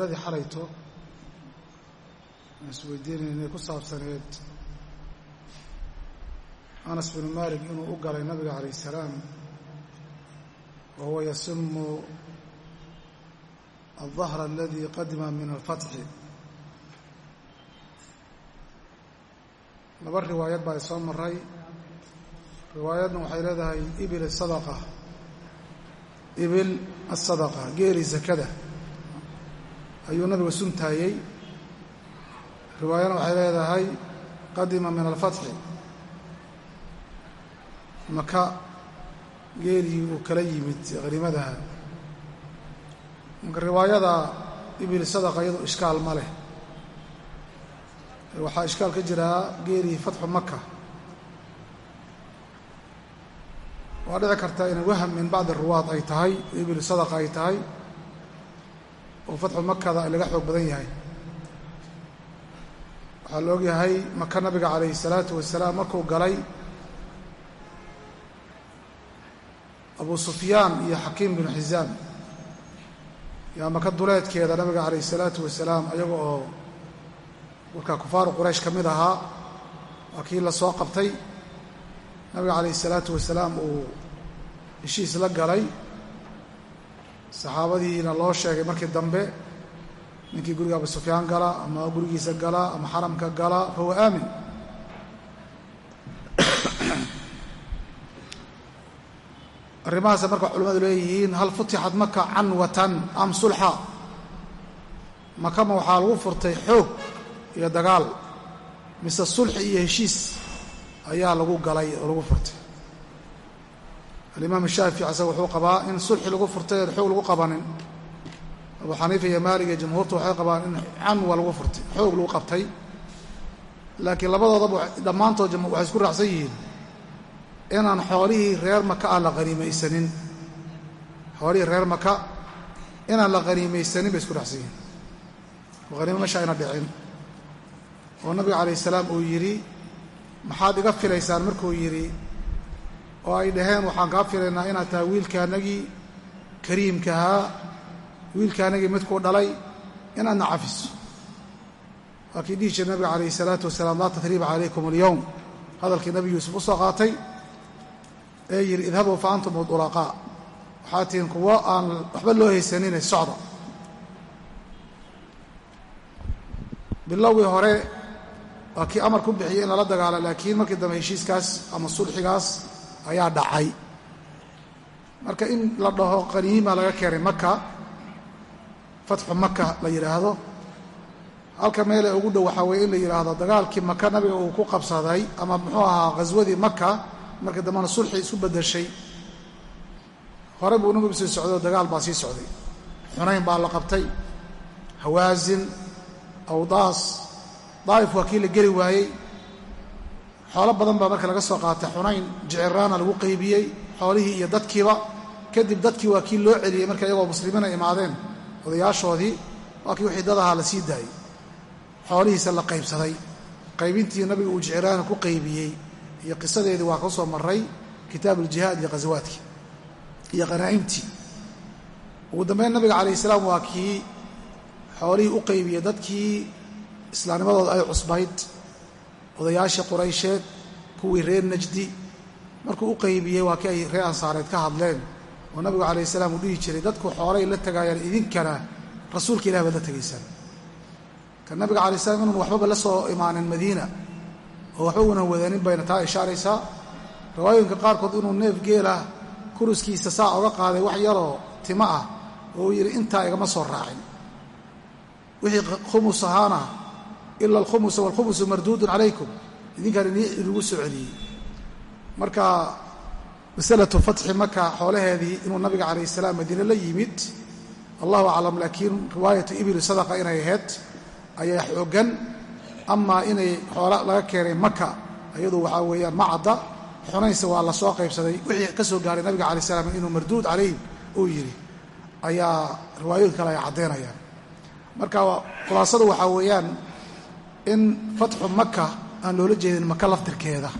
ladii xalayto aan ku saabsaneed. Anas binu malik inuu u galay nabiga calayh salaam wa huwa yasimu aldahra aladii qadima min alfatxi laba riwaayad baa soo maray riwaayadna waxay leedahay ibil asadaqa ibil asadaqa geeli sakada ayuu nabigu suntaayey. Riwaayana waxay leedahay qadima min alfatxi. Maka geelii uu kala yimid haniimadaha marka riwaayada ibil sadaqa iyadu ishkaal ma leh. Waxaa ishkaal ka jiraa geelii fatxu maka waa dhici karta in waham min bacdi ruwaad ay tahay ibil sadaqa ay tahay oo fatxu makada laga xoog badan yahay. Waxaa la ogyahay maka nabiga calayhi salaatu wasalaam markuu galay abu sufyaan iyo xakiim binu xisaam yaa maka duleedkeeda nabiga calayhi salaatu wasalaam ayaga oo warkaa kufaaru quraysh ka mid ahaa waa kii la soo qabtay. Nabiga calayhi salaatu wasalaam uu heshiis la galay saxaabadiina loo sheegay markii dambe ninkii guriga abu sufyaan gala ama gurigiisa gala ama xaramka gala fahuwa aamin. Arrimahaase marka culimmadu leeyihiin hal futixat maka canwatan am sulxa? Makama waxaa lagu furtay xoog iyo dagaal mise sulxi iyo heshiis ayaa lagu galay oo lagu furtay alimaam shaafici isaga wuxuu qabaa in sulxi lagu furtay oon xoog lagu qabanin. Abu xaniifa iyo maalig iyo jumhuurtu waxay qabaan in canwa lagu furtay xoog lagu qabtay. Laakiin labadoodaba dhammaantood waxay isku raacsan yihiin inaan xoolihii reer maka aan la haniimaysanin xoolihii reer maka inaan la haniimaysanin bay isku raacsan yihiin. Oo haniimo ayna dhicin. Oo nabiga calayh salaam uu yidhi maxaad iga filaysaan? Markuu yidhi oo ay dhaheen waxaan kaa filaynaa inaad tahay wiilkaanagii kariimkahaa wiilkaanagii midkuu dhalay inaadna cafiso. Waa kii dhihi jira nabiga calayhi salaatu wasalaam laa tatriiba calaykum alyowm hadalkii nabi yuusuf u soo qaatay ee yidhi idhabuu fa antum udulaqaa waxaa tihiin kuwo aan waxba loo haysanine socda bilowgii hore waa kii amar ku bixiyey in lala dagaalo laakiin markii dambe heshiiskaas ama sulxigaas ayaa dhacay. Marka in la dhaho qaniima laga keenay maka fatxu maka la yidhaahdo halka meele ugu dhow waxaa weye in la yidhaahdo dagaalkii maka nabiga uu ku qabsaday ama muxuu ahaa ghaswadii maka markii dambena sulxi isu beddeshay. Hore buu nabigu sii socday oo dagaal baa sii socday. Xunayn baa la qabtay. Hawaasin awdaas daa'if waa kii la geli waayey xoolo badan baa marka laga soo qaatay xunayn jiciraana lagu qaybiyey xoolihii iyo dadkiiba. Kadib dadkii waa kii loo celiyey marka iyagoo muslimiina imaadeen. Odayaashoodii waa kii wixii dadahaa la sii daayey. Xoolihiisa la qaybsaday. Qaybintii nabiga uu jiciraana ku qaybiyey. Iyo qisadeedii waa ka soo maray kitaab uljihaad iyo ghasawaadkii iyo qanaa'imtii ugu dambeyn nabiga calayh salaam waa kii xoolihii u qaybiyey dadkii islaamnimadooda ay cusbayd odayaashii quraysheed kuwii reer najdi markuu u qaybiyey waa kii ay reer ansaareed ka hadleen oo nabigu calayh salaam uu dhihi jiray dadku xoolay la tagaayaan idinkana rasuulka ilah baad la tegaysaan ka nabiga calay slam inuun waxbaba la soo imaanin madiina oo waxba unan wadanin bayna taa ishaaraysaa riwaayooyinka qaarkood inuu neef geelah kuruskiisa saa oga qaaday wax yaroo timo ah oo uu yidhi intaa igama soo raacin. Wixii khumus ahaana ila alkhumusa waalkhumusu marduudun calaykum. Idinkaan idigu soo celiyey. Marka masalatu fatxi maka xoolaheedii inuu nabiga calayh salaam madiine la yimid allahu aclam laakiin riwaayatu ibili sadaqa inay ahayd ayaa xooggan. Amaa inay xoola laga keenay maka iyadu waxaa weeyaan ma cadda xunaynse waa la soo qaybsaday. Wixii ka soo gaaray nabiga calay salaam inuu marduud calayhim uu yidhi ayaa riwaayooyin kale ay caddaynayaan marka khulaasadu waxaa weeyaan in fatxu maka aan loola jeedin maka laftirkeeda.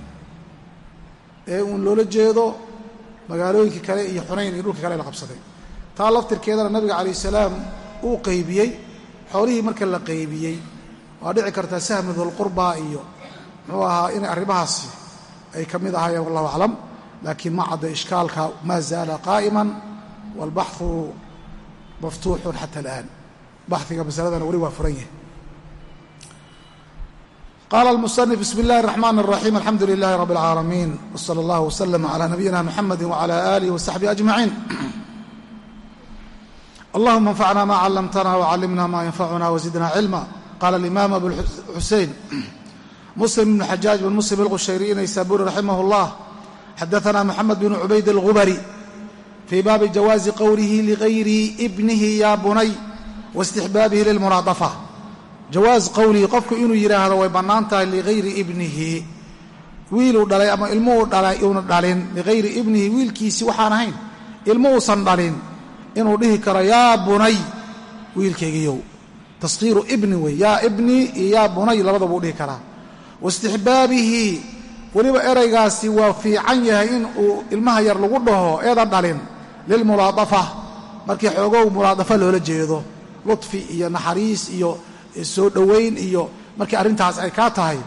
Ee uun loola jeedo magaalooyinka kale iyo xunayn iyo dhulka kale la qabsaday. Taa laftirkeedana nabiga calayh salaam uu qaybiyey xoolihii marka la qaybiyey. Waa dhici kartaa sahmi dulqurba iyo muxuu ahaa inay arrimahaasi ay ka mid ahaayeen wallahu aclam. Laakiin ma cadda ishkaalka maa zaala qaa'iman waalbaxu maftuuxun xata alaan. Baxiga masaladana weli waa furan yahay qala almusanif bismi illahi araxman araxiim alxamdu lilahi rabbi alcaalamiin wsala allah wslm cala nabiyina muxamadi wcala aalihi wasaxbihi ajmaciin allahuma anfacna ma callamtana wcallimna ma yanfacuna wazidna cilma qala alimaam abuxusein muslim ibnu xajaaj bin muslim alqushayri inaysaburi raximah llah xadaana muxamed bn cubayd algubari fii baabi jawaazi qowlihi ligayri ibnihi ya bunay waistixbaabihi lilmunaadafa jawaaz qowlihi qofku inuu yidhaahdo way bannaan tahay ligayri ibnihi. Wiiluu dhalay ama ilmuhu dhalay uuna dhalin ligayri ibnihi wiilkiisii waxaan ahayn. Ilmu uusan dhalin inuu dhihi karo yaa bunay wiilkaygiiyow. Taskiiru ibni wey yaa ibni iyo yaa bunay labadabuu dhihi karaa. Waistixbaabihi weliba eraygaasi waa fiican yahay in uu ilmaha yar lagu dhaho eedan dhalin lilmulaadafa. Markii xoogow mulaadafa loola jeedo ludfi iyo naxariis iyo soo dhowayn iyo markii arrintaas ay kaa tahay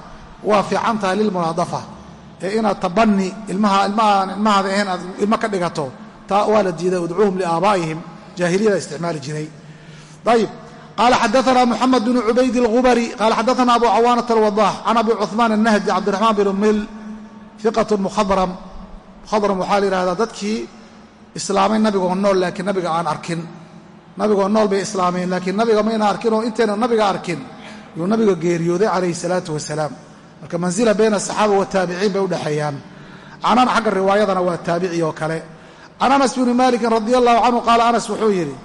waa fiican tahay lilmunaadafa ee inaad tabani ilmaha ilmahaan ilmahaada ahayn aad ilmo ka dhigato taa waa la diiday udcuuhum liaabaa'ihim jaahiliyada isticmaali jiray ayib qaala xadaana moxamed bnu cubayd اlgubari qaala xadaana abu cawaanata alwadax can abi cuثmaan الnahdi cabdiraxmaan bn mil iqat mukhadram mukhadram waxaa la yihahdaa dadkii islaamay nabigoo nool laakiin nabiga aan arkin nabigoo nool bay islaameen laakiin nabiga mayna arkin oo intayna nabiga arkin. Yuu nabiga geeriyooday calayhi salaatu wasalaam. Marka manzila bayna asaxaaba wataabiciin bay udhexeeyaan canan xagga riwaayadana waa taabici oo kale. Can anas bni malikin radi allahu canhu qaala anas wuxuu yidhi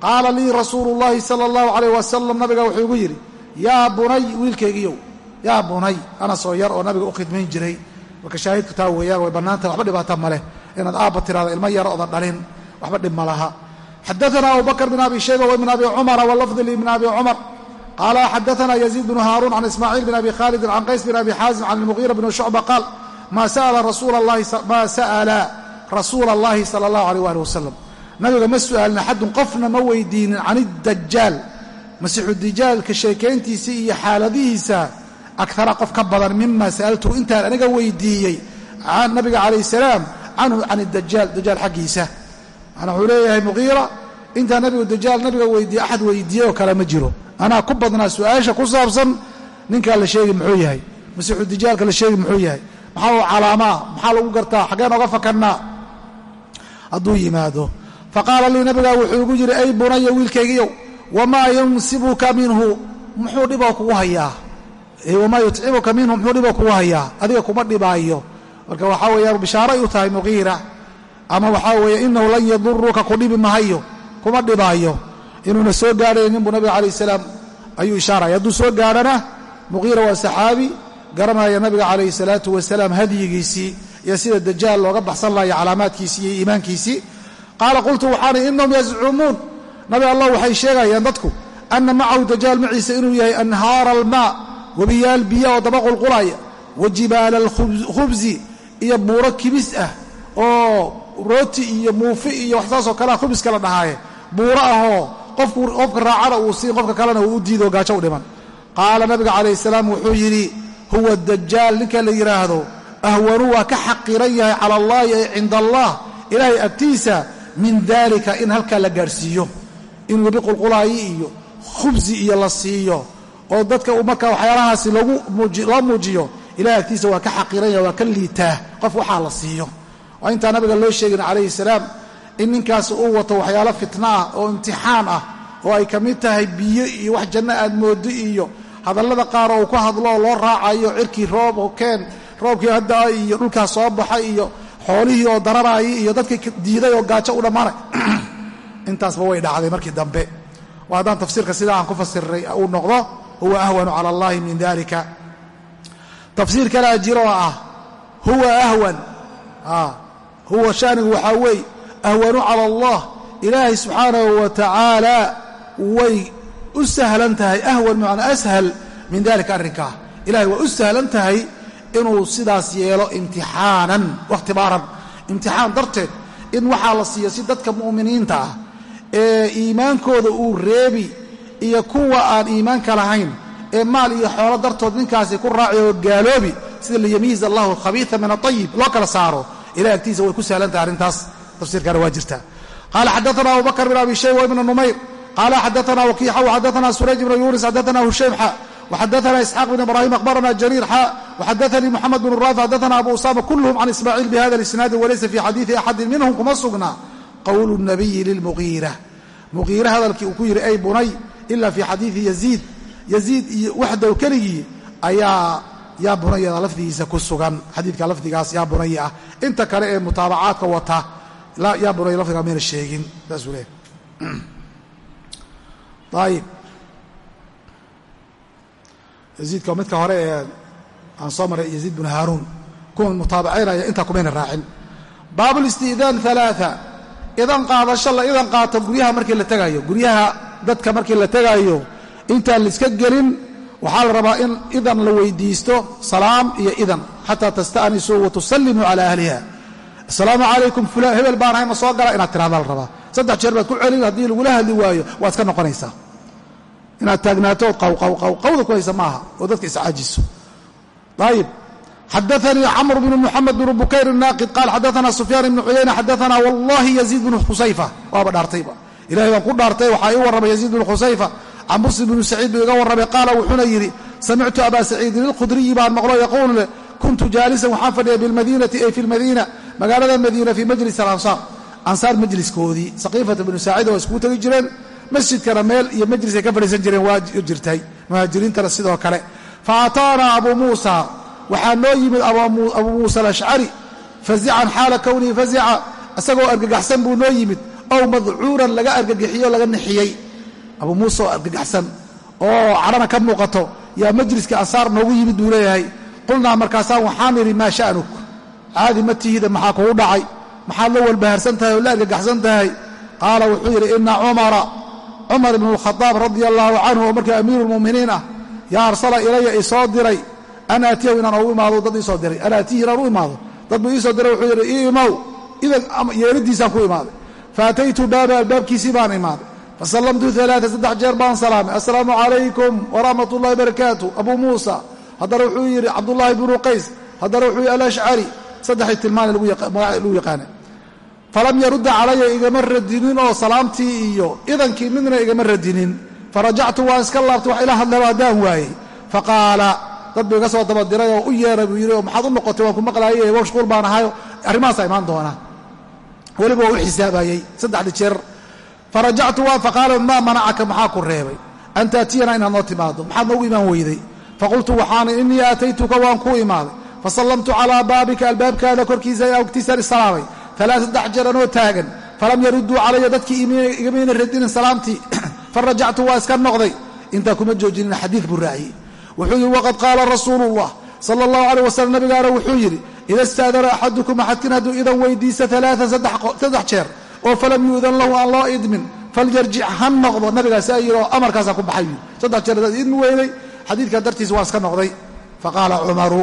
qaala lii rasuulu llahi sala allahu calayh wasalam nabiga wuxuu igu yidhi yaa bunay wiilkaygiiyow yaa bunay anas oo yar oo nabiga u khidmayn jiray. Marka shaahidku taa weeyaan way bannaantahay waxba dhibaata maleh inaad aabba tiraado ilmo yar oodan dhalin waxba dhib ma laha xadaana abubakr bn abi shayba bn abi cumara walafdi libn abi cumar qaala xadaana yaziid بن haaruun can ismaaciil bn abi khaalidin can qays bn abi xaazim can lmugiira bn shucba qaal maa sa'ala rasuula allahi sala allahu عليه ali wasalam nabiga ma su'aalin axadun qofna ma weydiinin can idajaal masiixu dijaalka sheekayntiisa iyo xaaladihiisa akara qof ka badan mima sa'altuhu intaan aniga weydiiyey nabiga calayh السلام canhu can idajaal dajaal xaggiisa manaa wuxuu leeyahay muqiira intaa nabigu dajaal nabiga weydiiye axad weydiiyey oo kale ma jiro. Anaa ku badnaa su'aasha ku saabsan ninkaa la sheegi muxuu yahay. Masiixu dijaalka la sheegi muxuu yahay. Maxaa u calaamaa? Maxaa lagu gartaa? Xaggeen oga fakannaa? Hadduu yimaado. Faqaala lii nabigaa wuxuu igu yidhi ay bunaya wiilkaygiyow wamaa yunsibuka minhu? Muxuu dhiboo kugu hayaa. Wamaa yutcibuka minhu? Muxuu dhiboo kugu hayaa. Adiga kuma dhibaayo. Marka waxaa weeyaan bishaaray u tahay muqiira ama waxaa weeye inahu lan yaduruka ku dhibi mahayo kuma dhibaayo. Inuuna soo gaadhaynin buu nabiga calayh salaam ayuu ishaaraya hadduu soo gaadhana muqiira waa saxaabi garanaya nabiga calayhi salaatu wasalaam hadyigiisii iyo sida dajaal looga baxsan lahayo calaamaadkiisii iyo iimaankiisii. Qaala qultu waxaani inahum yazcumuun nabi allah waxay sheegayaan dadku ana macahu dajaal maciise inuu yahay anhaara almaa webiyaal biya oo daba qulqulaya wa jibaala alkhubsi iyo buuro kibis ah oo rooti iyo muufi iyo wax saasoo kalea khubiska la dhahaaye. Buuro ahoo qofku qofka raacana uu siin qofka kalena uu u diido gaajo u dhiman. Qaala nabiga calayh salaam wuxuu yidhi huwa dajaal ninka la yidhaahdo ahwanu waa ka xaqiran yahay cala allaahi ay cinda allah ilaahay agtiisa min daalika in halkaa la gaadhsiiyo in webi qulqulaayi iyo khubsi iyo la siiyo. Oo dadka markaa waxyaalahaasi loo muujiyo ilahay agtiisa waa ka xaqiran yahay waa ka liitaa qof waxaa la siiyo waa intaa nabiga loo sheegin calayhi salaam in ninkaas uu wato waxyaalo fitna ah oo imtixaan ah oo ay ka mid tahay biyo iyo wax janno aad mooddo iyo hadallada qaar oo uu ka hadlo oo loo raacayo cirkii roob oo keen roobkii haddaa iyo dhulkaas soo baxay iyo xoolihii oo dararaayay iyo dadkii diiday oo gaajo u dhammaanay intaasba way dhacday markii dambe. Waa haddaan tafsiirka sidaa aan ku fasiray uu noqdo huwa ahwanu cala allahi min dalika tafsiir kalea jiroo ah huwa ahwan huwa shanigu waxaa weeye ahwanu cala allah ilaahay subxaanahu wa tacaala way u sahlan tahay ahwan bimacnaa ashal min dalika arrinkaa ilahay waa u sahlan tahay inuu sidaas yeelo imtixaanan wakhtibaaran imtixaan darteed in waxaa la siiyo si dadka mu'miniinta ah ee iimaankooda uu reebi iyo kuwa aan iimaanka lahayn ee maal iyo xoolo dartood ninkaasi ku raaci oo gaaloobi sida liyamiiz allahu alkhabiia min aayib loo kala saaro ilahi agtiisa way ku sahlantahay arrintaas tafsiirkaana waa jirtaa qaala xadaana abubakr bin abi shayba ibn numayr qaala xadaana wakiixa waxadaana surayj ibn yunis xadaana hushaym xa وxadثna isxاaq بn ibrahim akhbarana jrيir xa وxadaثnii mxamed بن raafi xadaثna abu usama kulhm can ismaaciil bhada اisnaadi walaysa fi xadiiثi axadi minhm kuma sugna qowl الnabiyi lilmugiira mugiire hadalkii uu ku yidhi ay bunay ila fi xadiiثi yaziid yaziid iyo waxdow keligii ayaa yaa bunayada lafdigiisa ku sugan. Xadiidka lafdigaas yaa bunayi ah. Inta kale ee mutaabacaadka wata yaa bunay lafdiga mayna sheegin. Saasuu leeyahy ayib yaziidka midka hore ee aan soo maray yaziid bnu haaruun kuwa mutaabacaynaya intaa kumayna raacin. Baabu listi'daan alaaa idan qaadasho la idan qaato guryaha markii la tegaayo guryaha dadka markii la tegaayo intaan laiska gelin waxaa la rabaa in idan la weydiisto salaam iyo idan xataa tasta'nisuu wa tusallimuu cala ahliha. Asalaamu calaykum fulaan hebel baan ahay ma soo gala inaad tirahdaa la rabaa. Saddex jeer baad ku celin haddii lagula hadli waayo waad iska noqonaysaa. Inaad taagnaato ood qawqawqaw qawda ku haysa maaha oo dadka iscaajiso ayib xadaanii camr bnu muxamed bnu bukayr naaqid qaal xadaana sufyaan ibnu cuyayna xadaana wallahi yaziid bnu khusayfa waaba dhaartayba. Ilahay baan ku dhaartay waxaa ii warramay yaziid bnu khusayfa can muslim bnu saciid buu iga warramay qaala wuxuuna yidhi samictu abaa saciidin ilkhudriyi baan maqlo yaquul leh kuntu jaalisan waxaan fadhiyay bilmadiinati ay fi lmadiina magaalada madiina fii majlis alansaar. Ansaar majliskoodii saqiifata bnu saacida waa iskugu tegi jireen masjidkana meel iyo majlisay ka fadhiisan jireen waa jirtay muhaajiriintana sidoo kale. Fa ataanaa abuu muusa waxaa noo yimid abuu muusa alashcari fazican xaala kownihi fazica isagoo argagaxsan buu noo yimid ow madcuuran laga argagixiyoo laga nixiyey abuu muusa oo argagaxsan oo cadhana ka muuqato yaa majliska ansaar noogu yimid buu leeyahay. Qulnaa markaasaan waxaan idhi maa sha'nuk. Caadi ma tihida maxaa kugu dhacay? Maxaad la walbaharsan tahay oo la argagaxsan tahay? Qaala wuxuu yidhi ina cumara cumar ibnu alkhadaab radia allaahu canhu oo markii amiiru lmu'miniin ah yaa arsala ilaya isoo diray. An aatiyahu inaan ugu imaado dad iisoo diray. An aatihi inaan u imaado dad buu iisoo diray. Wuxuu yidhi ii imow yeeliddiisaan ku imaaday. Faataytu baaba albaabkiisii baan imaaday fasallamtu alaaa saddex jeer baan salaamay assalaamu calaykum waraxmat ullahi barakaatu abuu muusa haddana wuxuu yidhi cabdullaahi bnu qays haddana wuxuu yidhi alashcari saddexdii tilmaane lagu yaqaana falam yarudda calaya igama radinin oo salaamtii iyo idankii midna igama radinin farajactu waan iska laabtay wax ila hadlaba haddaan waayey faqaala dad buu iga soo dabadiray oo u yeeray buu yidhi oo maxaad u noqotay waan ku maqlaayey mashquul baan ahayo arrimahaasa imaan doonaa weliba waa u xisaabayey jeer farajactu waan faqaala maa manacaka maxaa ku reebay? An taatiyana inaad noo timaado maxaad noogu imaan weyday. Faqultu waxaan innii aataytuka waan kuu imaaday. Fasallamtu calaa baabika albaabkaada korkiisa agtiisaan isalaamay alaa saddex jeer anoo taagan. Falam yaruduu calaya dadkii igamayna radinin salaamtii. Farajactu waa iska noqday. Intaa kuma joojinin xadiid buu raaciyey. Wuxuu yidhi waqad qaala rasuulu llah sala allahu aleyh wasalam nabigaana wuxuu yidhi ida istaadana axadukum axadkin hadduu idan weydiisa alaaan saddex jeer oo falam yu'dan lahu aan loo idmin falyarjic ha noqdo. Nabigaasaa yidhi oo amarkaasaa ku baxay saddex jeer hadaad idmi weyday xadiidkan dartiis waa iska noqday. Faqaala cumaru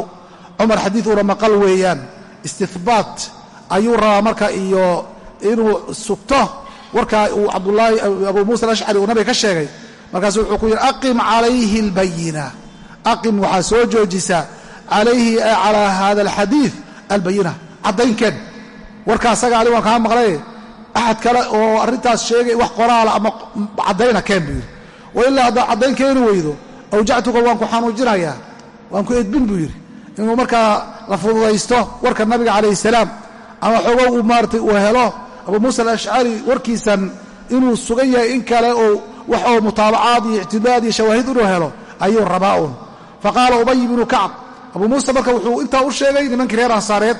cumar xadiiduuna maqal weeyaan istihbaat ayuu rabaa marka iyo inuu sugto. Warkaa uu cabdulaahi abuu muusa alashcari uu nabiga ka sheegay. Markaasu wuxuu ku yidhi aqim calayhi albayina aqim waxaa soo joojisaa calayhi calaa hada alxadiid albayina caddaynkeen. Warkaa asaga ali waan kaa maqlay axad kale oo arrintaas sheegay wax qoraala ama caddayna keen buu yidhi. Wa ilaa haddaad caddayn keeni weydo awjactuka waan ku xanuujinayaa waan ku edbin buu yidhi. Inuu markaa la fududaysto warka nabiga calayhi salaam ama xoogow uu maaratay uu helo abuu muusa alashcari warkiisan inuu sugan yahay in kale oo wax oo mutaabacaad iyo ictimaad iyo shawaahid inuu helo ayuu rabaa uun faqaala ubay bnu kacb abuu muusa marka wuxuu intaa u sheegay nimankii reer ansaareed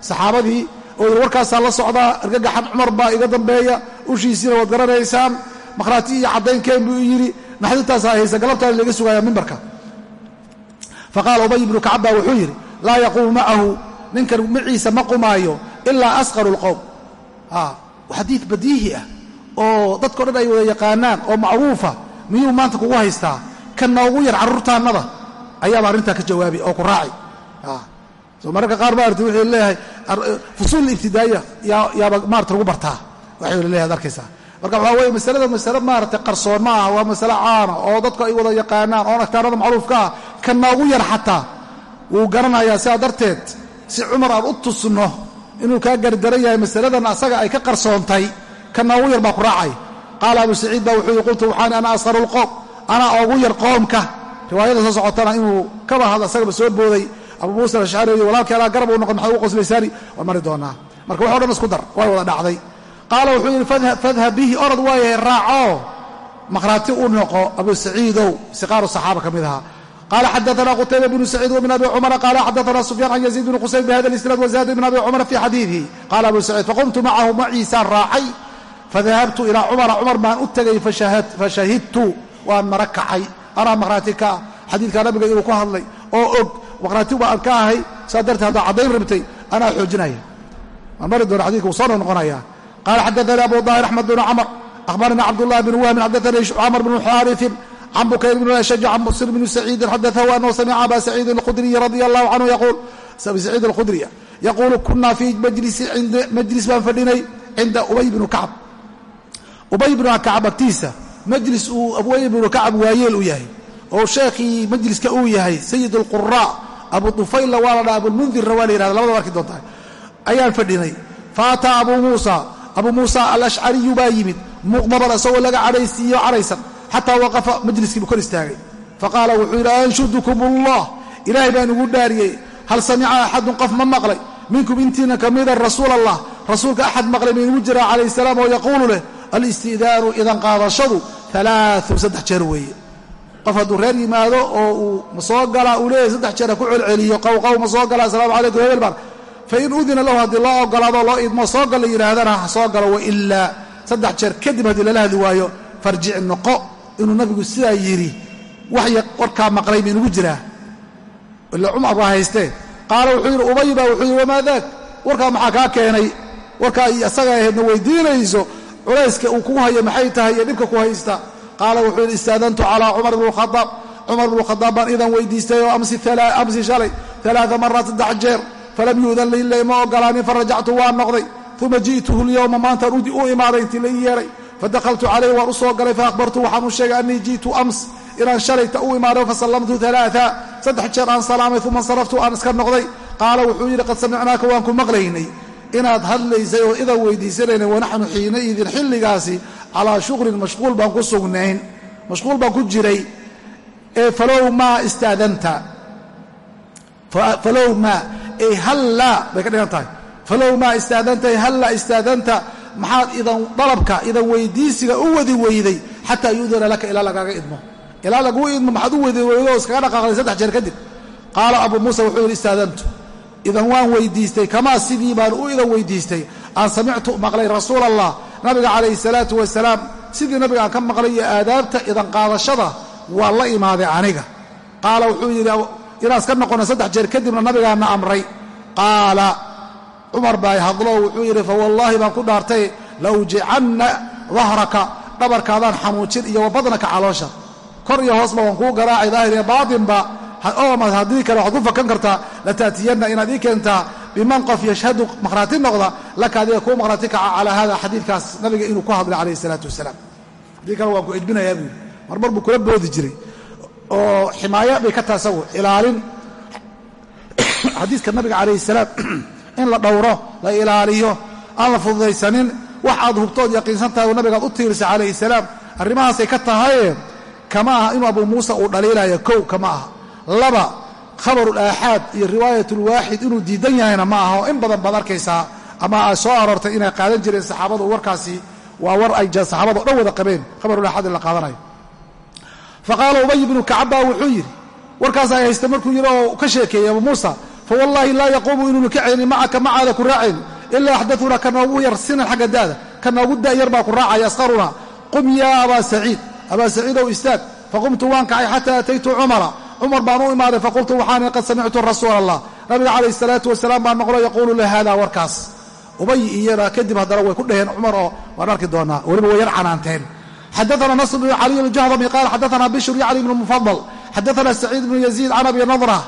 saxaabadii oo warkaasaa la socdaa argagaxan cumar baa iga dambeeya ushiisiina waad garanaysaan. Makhraati iyo caddaynkeen buu yidhi naxdintaasaa haysa galabtaada laga sugaaya mimbarka faqaala ubay ibnu kacab baa wuxuu yidhi laa yaquumu macahu ninkan maciisa ma qumaayo ilaa asqaru lqowm xadiid badiihi ah oo dadkao dhan ay wada yaqaanaan oo macruufa miyuu maanta kugu haystaa? Kan noogu yar carruurtaannada ayaaba arrintaa ka jawaabi oo ku raaci so mararka qaar maarata wuxuu leeyahay fusuul ibtidaaiya yaaba maarata lagu bartaa. Waxay leeyahay arkaysaa. Marka waxaa weye masalada masale maaragtay qarsoon ma aha waa masale caana oo dadku ay wada yaqaanaan oon agtaarada macruufka ah kan noogu yar xataa. Wuu garanayaa sidaa darteed si cumar aan u tusno inuu kaa gardaran yahay masaladan asaga ay ka qarsoontay kan noogu yar baa ku raacay. Qaala abu saciid baa wuxuu yii qultu waxaan ana asqaru lqowm anaa ogu yar qoomka. Riwaayada soo socotana inuu kaba hadla asagaba soo booday abu muusa alashcari walaalkii alaa garab uu noqon maxaad ugu qoslaysaani? Waan mari doonaa. Marka wax o dhan isku dar way wada dhacday. Qaala wuxuu yidhi fadhab bihi orod waayahay raaco. Makhraati u noqo abu saciidow siqaaru saxaaba ka mid ahaa. Qala xadaana qutayba bnu saciid wbn abi cumar qala xadaana sufyaan can yaziid bn qusayn bihada isnaad wazaad bn abi cumar fi xadiidihi. Qala abu saciid faqumtu macahu maciisaan raacay. Fadahabtu ilaa cumara cumar baan u tegay fashahidtu waan mara kacay anaa makhraati ka ah xadiidka nabiga inuu ku hadlay oo og makhraati baan ka ahay saa darteed haddaa caddayn rabtay anaa xoojinaya. Waan mari doona xadidka wuu soo noqnoqonaya qala xadaanii abu daahir axmed bn camr akhbarana cabdullahi bn wahbin xadaanii camr bn xaariثin can bukayr bn ashaj can musir bni saciidin xadaahu anahu samica aba saciidin alkhudriyi radia allahu canhu yaquul saciid alkhudriya yaquulu kunaa fii majlis baan fadhinay cinda ubay bnu kacb ubay bnu kacab agtiisa majlis uu ubay bnu kacab waayeel u yahay oo sheekhii majliska uu yahay sayid alqura abu tufayla waa la dhaa abulmundirna waa la yihahda labadaba arki doontaa. Ayaan fadhinay faataa abuu muusa. Abuu muusa alashcariyu baa yimid. Muqdaban isagoo laga cadhaysiiyo cadhaysan. Xataa waqafa majliskiibu kor istaagay. Faqaala wuxuu yidhi anshudukum allah ilaahay baan igu dhaariyey. Hal samica axadun qof ma maqlay? Minkum intiina ka mida rasuul allah rasuulka axad maqlay ma inugu jiraa calayh salaam oo yaquulu leh alisti'daanu idan qaadashadu alaaun saddex jeer weeye qof hadduu reer yimaado oo uu masoo galaa uu leeyahy saddex jeer ha ku celceliyo qowqow ma soo gala calaykum hebel baan fain udina lahu haddii loo ogolaado loo idmo soo gal yidhaahdana ha soo galo wailaa saddex jeer kadib haddii lala hadli waayo farjic noqo. Inuu nabigu sidaa yidhi waxya warkaa maqlay ma inugu jiraa. Ila cumar baa haystee. Qaala wuxuu yidhi ubay baa wuxuu yidhi wamaa daak? Warkaa maxaa kaa keenay? Warkaa isaga ahaydna weydiinayso. Culayska uu kugu hayo maxay tahay iyo dhibka ku haysta qaala wuxuu yidhi istaadantu calaa cumar bn khadaab cumar bnu khadaab baan idan weydiistay oo amsi shalay alaaa maraat saddex jeer falam yuudan liilay ma ogolaanin farajactu waan noqday. Uma ji'tuhu lyowma maantaan u imaaday intii la ii yeeray fadahaltu calayh waan u soo galay faahbartu waxaan u sheegay annii ji'tu ams inaan shalayta u imaaday fasallamtu alaaa saddex jeer aan salaamay uma insaraftu aan iska noqday. Qaala wuxuu yidhi qad samicnaaka waan ku inaad hadlaysay oo idan weydiisanaynay wanaxnu xiinaidin xilligaasi calaa shuqlin mashquul baan ku sugnayn mashquul baan ku jiray ee falow maa istaadanta. Falow maa ay hallaa bay ka dhigan tahay. Falow maa istaadanta ay hallaa istaadanta maxaad idan dalabka idan weydiisiga u wadi weyday xataa yuudana laka ilaa lagaaga idmo. Ilaa laguu idmo maxaad u wadi weydo oo iskaga dhaqaaqday saddex jeer kadib qaala abuu muusa wuxuu yidhi istaadantu idan waan weydiistay kamaa sidii baan u idan weydiistay? Aan samictu maqlay rasuul allah nabiga calayhi salaatu wasalaam. Sidii nabiga aan ka maqlay iyo aadaabta idan qaadashada waan la imaaday aniga. Qaala wuxuu yidhi inaan iska noqona saddex jeer kadibna nabigaana amray. Qaala cumar baa hadlo wuxuu yidhi fawallaahi baan ku dhaartay lawjicanna dahraka dhabarkaadaan xanuujin iyo wabadnaka caloosha. Kor iyo hoosba waan kuu garaacay daahir iyo baatinba haddii kale waxaad ku fakan kartaa lataatiyanna inaad ii keentaa biman qof yashhadu makhraati noqda laka adiga kuu makhraati kaca calaa hada xadiidkaas nabiga inuu ku hadlay calayhi salaatu wasalaam. Haddii kale waan ku edbinayaa buuri marmar buu kula boodi jiray. Oo ximaayo bay ka isagu ilaalin. Xadiidka nabiga calayhi salaam in la dhowro la ilaaliyo aan la fududaysanin wax aad hubtood yaqiinsan tahay oo nabigaad u tiirisay calayhi salaam arrimahaasay ka tahaye kama aha inuu abuu muusa uu dhaliilayo kow kama aha laba khabarul aaxaad iyo riwaayatulwaaxid inuu diidan yahayna ma aha oo in badan baad arkaysaa ama ay soo aroortay inay qaadan jireen saxaabadu warkaasi waa war ay saxaabado dhan wada qabeen. Khabarul aaxaad in la qaadanayo fa ubay ibnu kacab baa wuxuu yidhi warkaas ay haysta markuu yidhi oo ka sheekeeyey abuu muusa. Fa wallaahi laa yaquumu inuunu kacaynin macaka macaada ku raacayn ilaa axdauna ka noogu yar sinan xagga da'da ka noogu da'yar baa ku raacaya asqaruna. Qum yaa abaa saciid. Abaa saciidow istaag faqumtu waan kacay xataa ataytu cumara cumar baan u imaaday faqultu waxaan qad samictu rasuula allah nabiga calayhi salaatu wasalaam baan maqlo yaquulu li hada warkaas. Ubay iyana kadib haddana way ku dhaheen cumar oo waan arki doonaa weliba way yar canaanteen xadaana nasr bn caliy aljahdami qaala xadaana bishr yacli bn mufadal xadaana saciid bnu yaziid can abi nadra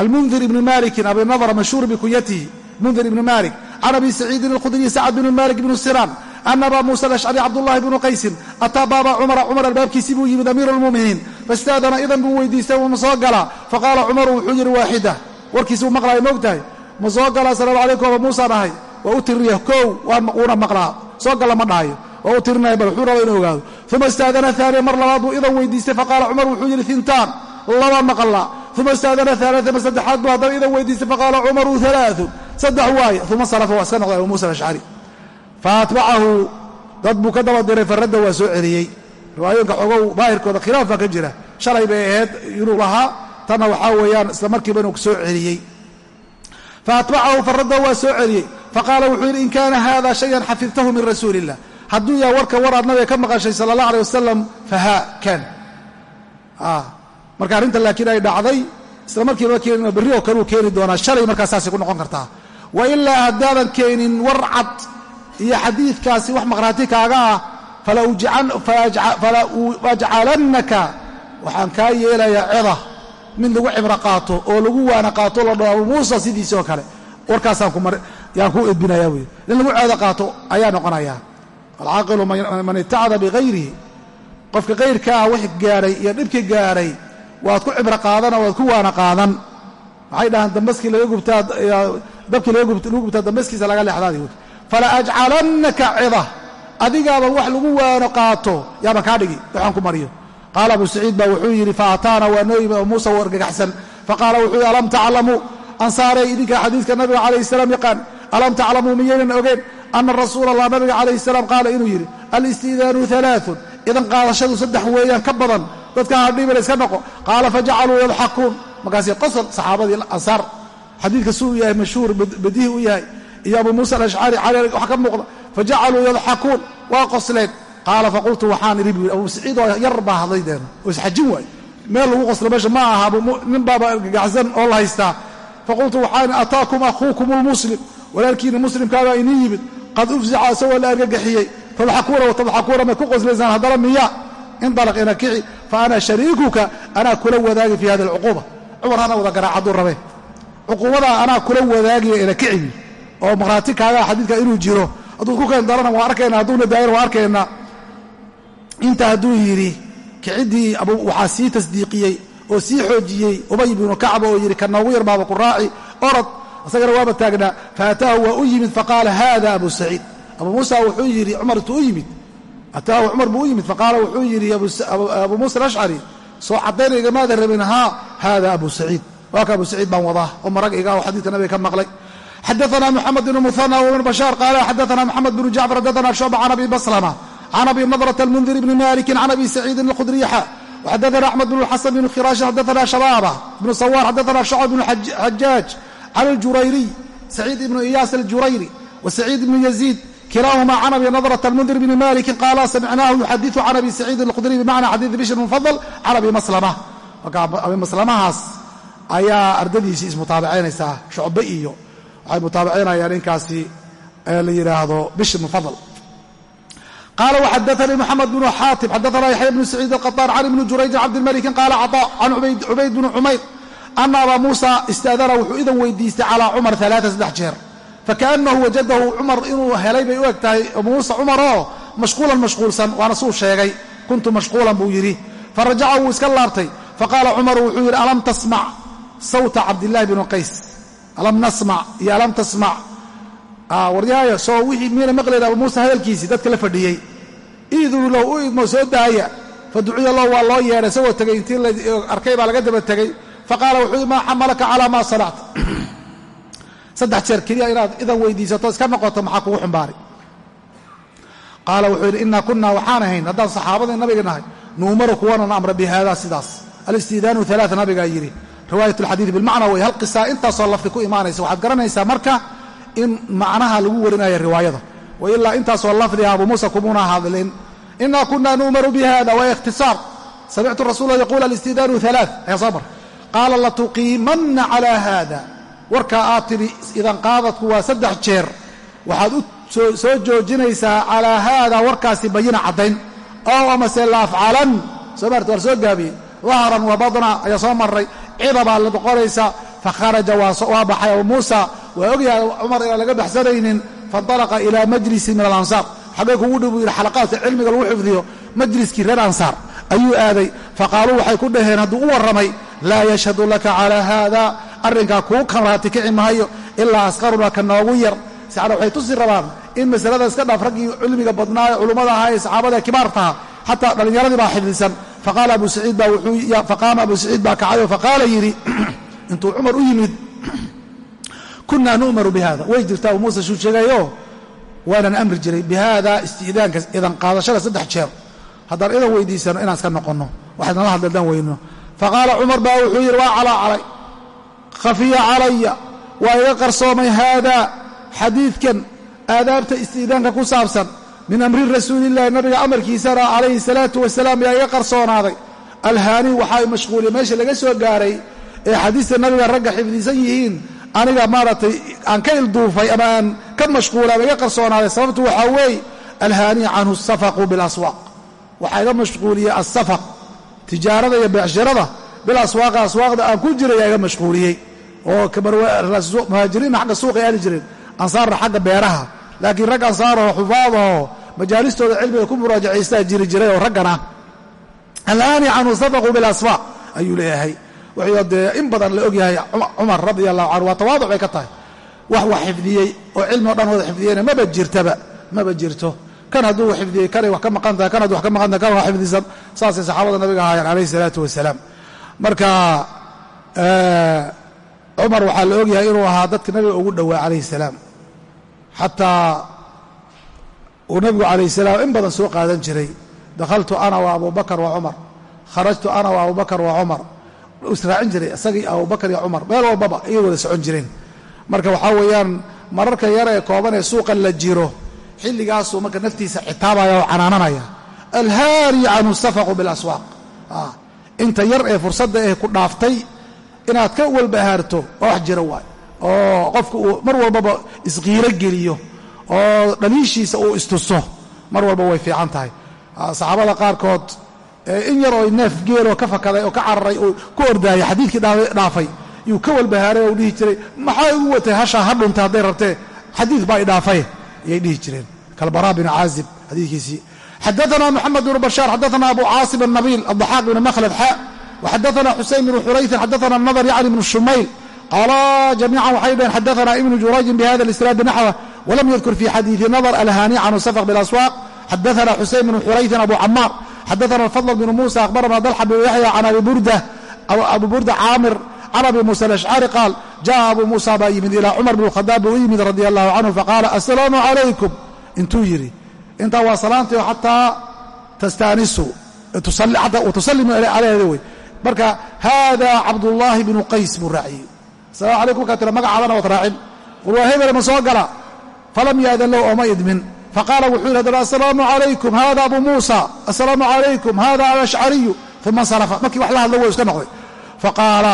almundir ibni malikin abi nadra mashhuur bikunyatihi mundir ibni malik can abi saciidin alkhudriy sacd bn malik bn sinan ana abaa muusa alashcari cabdullahi bnu qaysin ataa baaba cumara cumar albaabkiisii buu yimid amiira almu'miniin fastaadana idan buu weydiistay ma soo galaa faqaala cumaru wuxuu yidhi waaxida warkiisi uu maqlaaya moogtahay ma soo galaa asalaamu calaykum aba muusa dhahay waa u tiriya kow wuuna maqlaa soo galla ma dhahayo waa u tirinaya bal wuxuu raba inuu ogaado uma istaadana aaniya mar labaad buu idan weydiistay faqaala cumar wuxuu yidhi intaan laba maqlaa uma istaadana aalia mar saddexaad buu haddana idan weydiistay faqaala cumaru faatbacahu dad buu ka daba diray faradda waa soo celiyey. Riwaayooyinka xogow daahirkooda khilaaf baa ka jira. Shalay bay ahayd inuu lahaa tanna waxaa weeyaan isla markiiba inuu soo celiyey. Faatbacahu faradda waa soo celiyey. Faqaala wuxuu yidhi in kaana hada shayan xafidtahu min rasuuli illah hadduu yaha warka war aad nabiga ka maqashay sala allah aleh wasalam fahaa kan. Marka arrinta laakiin ay dhacday isla markiiba berri oo kale uu keeni doonaa shalay markaa saasay ku noqon kartaa. Wa ilaa haddaadan keenin war cad iyo xadiidkaasi wax maqhraati kaaga ah fala ajcalannaka waxaan kaa yeelayaa cida mid lagu cibro qaato oo lagu waana qaato la dhaho abu muusa sidiisoo kale. Warkaasaan yaan ku edbinayaa wey in lagu ceedo qaato ayaa noqonayaa alcaaqilu man itacada bikayrihi qofka kayrka ah wix gaadhay iyo dhibki gaadhay waad ku cibro qaadana waad ku waana qaadan. Waxay dhahaan dambaskii laga gubtaa dabkii lagu gubtaa dambaskiisa laga leexdaadi wey fala ajcalannaka cida. Adigaaban wax lagu waano qaato. Yaaban kaa dhigi waxaan ku mariyo. Qaala abu saciid baa wuxuu yidhi faataana waa noo yimid oo muusa u argagaxsan. Faqaala wuxuu yidhi alam taclamuu ansaaray idinkaa xadiidka nabiga calayhi salaam yaqaan alam taclamuu miyaynan ogeen ana rasuula allah nabiga calayhi salaam qaala inuu yidhi alistiidaanu alaaun idan qaadashadu saddex weeyaan ka badan dadka hadhiibala iska noqo. Qaala fajacaluu yadxakuun markaasi qosol saxaabadii ansaar. Xadiidka suu yahay mashhuur badihi u yahay iyo abu muusa alashcari cali wax ka muuqda fajacaluu yadxakuun. Waa qosleen qaala faqultu waxaan idhi buu abu saciid oo yar baa hadlay deen oo isxajin waayo meel lagu qoslo meesha ma aha nin baaba gagacsan oo la haystaa. Faqultu waxaan ataakum akhuukum lmuslim walaalkiina muslimkaabaa inii yimid qad ufzica isagoo la argagaxiyey tadxakuuna watadxakuuna may ku qoslaysaan haddana miya? Indalaq ina kici fa ana shariikuka anaa kula wadaagi fi hadi alcuquuba. Cumar hana wada garaac hadduu rabe cuquubadaa anaa kula wadaagaya ina kicibi oo maqhraati kaagaa xadiidka inuu jiro. Hadduu ku keen darana waa arkayna hadduuna daayana waa arkaynaa inta hadduu yidhi kiciddii waxaa sii tasdiiqiyey oo sii xoojiyey ubay binu kacba oo yidhi ka noogu yar ku raaci orod. Isagana waaba taagnaa faataahu waa u yimid faqaala hada abu saciid. Abu muusa wuxuu yidhi cumar intuu u yimid. Ataahu cumar buu u yimid faqaala wuxuu yidhi abu muusa alashcari soo caddaynayga maadan rabin haa hada abu saciid. Waaka abu saciid baan wadaa oo marag iga oo xadiidka nabiga ka maqlay xadaana mxamed bn muana bn bashaar qaala xadaana mxamed bn jacfar xadaana shucba can abi baslama can abi nadrat almundiri bni maliki can abi saciidin alkhudriy xadaana axmed bn xasan bn khiraash xadaana shabaaba bnu sawar xadaana shucb bn xajaaj can ljurayriy saciid ibnu iyaas aljurayri wa saciid ibnu yaziid kilaahumaa can abi nadrat almundir bni maliki qaala samicnaahu yuxadiu can abi saciidin alkhudriy bimacna xadiidi bishr mufadal can abi maslama marka abi maslamahaas ayaa ardadiisii ismutaabacaynaysaa shucbe iyo waxay mutaabacinayaan ninkaasi la yidhaahdo bishr mufadl qala wxadaanii mxamed bnu xaatim xadaana yaxya bnu saciid alqaطaan can ibni jurayjin cabdilmalikin qaala caطa can cubayd bni cumayr ana abaa muusa istaadana wuxuu idan weydiistay calaa cumar alaaa saddex jeer. Fakaanahu wajadahu cumar inuu helay bay u eg tahay abu muusa cumar oo mashquulan mashquulsan waana suu sheegay kuntu mashquulan buu yidhi. Farajaca wuu iska laabtay faqaala cumaru wuxuu yidhi alam tasmac sawta cabdillahi bni qays alam nasmac iyo alam tasmac waryaaya soo wixii miyana maqlayna abu muusa hadalkiisii dadka la fadhiyey. Iidunu lahu u idmo soo daaya. Fa waa loo yeedhay isagoo tegey intii la arkay baa laga daba tegey faqaala wuxuu yidhi maa xamalaka calaa maa sanacta saddex jeer keliya inaad idan weydiisato iska noqoto maxaa kugu xumbaaray qaala wuxuu yidhi innaa kunnaa waxaan ahayn haddaan saxaabadii nabiga nahay nuumaru kuwanan amra bi sidaas. Alistiidaanu alaaa nabigaa yidhi riwaayat alxadiidi bilmacna way hal qisaa intaasoo lafdi ku imaanaysa. Waxaad garanaysaa marka in macnaha lagu warinaya riwaayada. Wa ilaa intaasoo lafdiga abu muusa kumuna hadlin. Inaa kuna nu'maru bi hada waa ikhtisaar. Samictu rasuula yaquul alistidaanu alaa ayaa soo mar qaala latuqiimanna calaa haada. Warkaa aad tidhi idan qaadadku waa saddex jeer. Waxaad u soo joojinaysaa calaa haada warkaasi bayina caddayn. Ow amase laafcalan soo maarta waar soo gaabiyey dahran wa badna ayaa soo marray. Cida baa la noqonaysaa fakharaja waa baxay abu muusa. Waa ogyahay cumar inaan laga baxsanaynin faintalaqa ilaa majlisin min alansaar xaggay kugu dhow buu yidhi xalaqaadka cilmiga lagu xifdiyo majliskii reer ansaar ayuu aaday. Faqaaluu waxay ku dhaheen hadduu u warramay laa yashhadu laka calaa haada arrinkaa kuu kamraati kici mahayo ilaa asqaruna ka noogu yar. Sacada waxay tusi rabaan in masalada iska dhaaf raggii cilmiga badnaa culummada ahaa ee saxaabada kibaartaha xataa dhallinyaradii baa xifdisan faqaama abu saciid baa kacayoo faqaala yidhi intuu cumar u yimid kunaa nu'maru bihada way jirtaa abu muusa shuu sheegayo waanan amri jiray. Bihada isti'daanka idan qaadashada saddex jeer. Haddaan idan weydiisano inaan iska noqonno. Waxaad nala hadla haddaan weyno. Faqaala cumar baa wuxuu yidhi waa calaa calay. Khafiya calaya. Waa iga qarsoomay haadaa xadiidkan aadaabta isti'daanka ku saabsan min amri rasuulillahi nabiga amarkiisana calayhi salaatu wasalaam yaa iga qarsoonaaday. Alhaani waxaa mashquuliya meesha laga soo gaaray ee xadiista nabiga ragga xifdisan yihiin aniga maaragtay aan ka ilduufay ama aan ka mashquulay ama iga qarsoonaaday. Sababtu waxaa weeye alhaani canhu asafaqu bilaswaaq waxaa iga mashquuliyey asafaq tijaarada iyo beecshirada bilaswaaqa aswaaqda aan ku jiray yaa iga mashquuliyey. Oo muhaajiriinna xagga suuqay aadi jireen ansaarna xagga beeraha. Laakiin rag ansaaroo xufaadahoo majaalistooda cilmiga ku muraajacaystaa jiri jiray oo raggana alhaani canhu safaqu bilaswaaq ayuu leeyahay. Wuxuu dee in badan la ogyahay cumar radia allahu canhu waa tawaaduc ka tahay. Wax wax xifdiyey oo cilmi o dhan wada xifdiyeyna maba jirtaba maba jirto. Kan hadduu xifdiyey kanay wax ka maqan tahay kan hadduu wax ka maqan tahay kan waa xifdisan saasay saxaabada nabiga ahaayeen calayhi salaatu wasalaam. Marka cumar waxaa la ogyahay inuu ahaa dadka nabiga ugu dhowaa calayhi salaam. Xataa uu nabigu calayhi salaam in badan soo qaadan jiray. Dakhaltu ana wa abubakar wa cumar kharajtu ana wa abubakar wa cumar israacin jiray isagii abubakar iyo cumar meel walbaba ayay wada socon jireen marka waxaa weeyaan mararka yar ee kooban ee suuqa la jiro xilligaasuu marka naftiisa citaabaya oo canaananaya. Alhaari canhu safaqu bilaswaaq inta yar ee fursadda ee ku dhaaftay inaad ka walbahaarto waa wax jira waay. Oo qofka uu mar walbaba isqiiro geliyo oo dhaliishiisa uu istuso mar walba way fiican tahay saxaabada qaarkood in yar oo neef geeloo ka fakaday oo ka cararay oo ku ordaayay xadiidkii dhaafay yuu ka walbahaaray oo dhihi jiray maxaa igu watay hashaa ha dhuntay hadday rabtee xadiid baa idhaafay ayay dhihi jireen kalbaraa bin caazib xadiidkiisii xadaana moxamed bnu bashaar xadaana abu caasim الnabiil الضaxaaq bn makhlad xa وxadaana xuseyn bn xurayثin xadaana الnadr yacni bn shumayl qaala jamiican waxay dhaheen xadaana ibnu jurayjin bihada اlisnaadi naxwa walam yadkur fi xadiiثi nadr alhaani canhu safq biاlaswaaq xadaana xuseyn bn xurayثin abu camaar xadaana الfضل bn musa akhbarana dalxa bn yaxya can abi burda abu burda caamir can abi musa alashcari qaal jaءa abu muusa baa yimid ilaa cumar bn khadaab buu u yimid radi allahu canhu faqaala asalaamu calaykum intuu yidhi intaa waa salaantii xataa tastaanisu tusallimu caleeda wey marka hada cabdullaahi bnu qays buu raaciyey asalamu calaykum markaa tira magacaadana waad raacin qul waa hebel ma soo gala falam yaadan low ooma idmin faqaala wuxuu yidhi haddana asalaamu calaykum hada abu muusa asalaamu calaykum hada alashcariyu uma insarafa markii wax la hadlo wuu iska noqday faqaala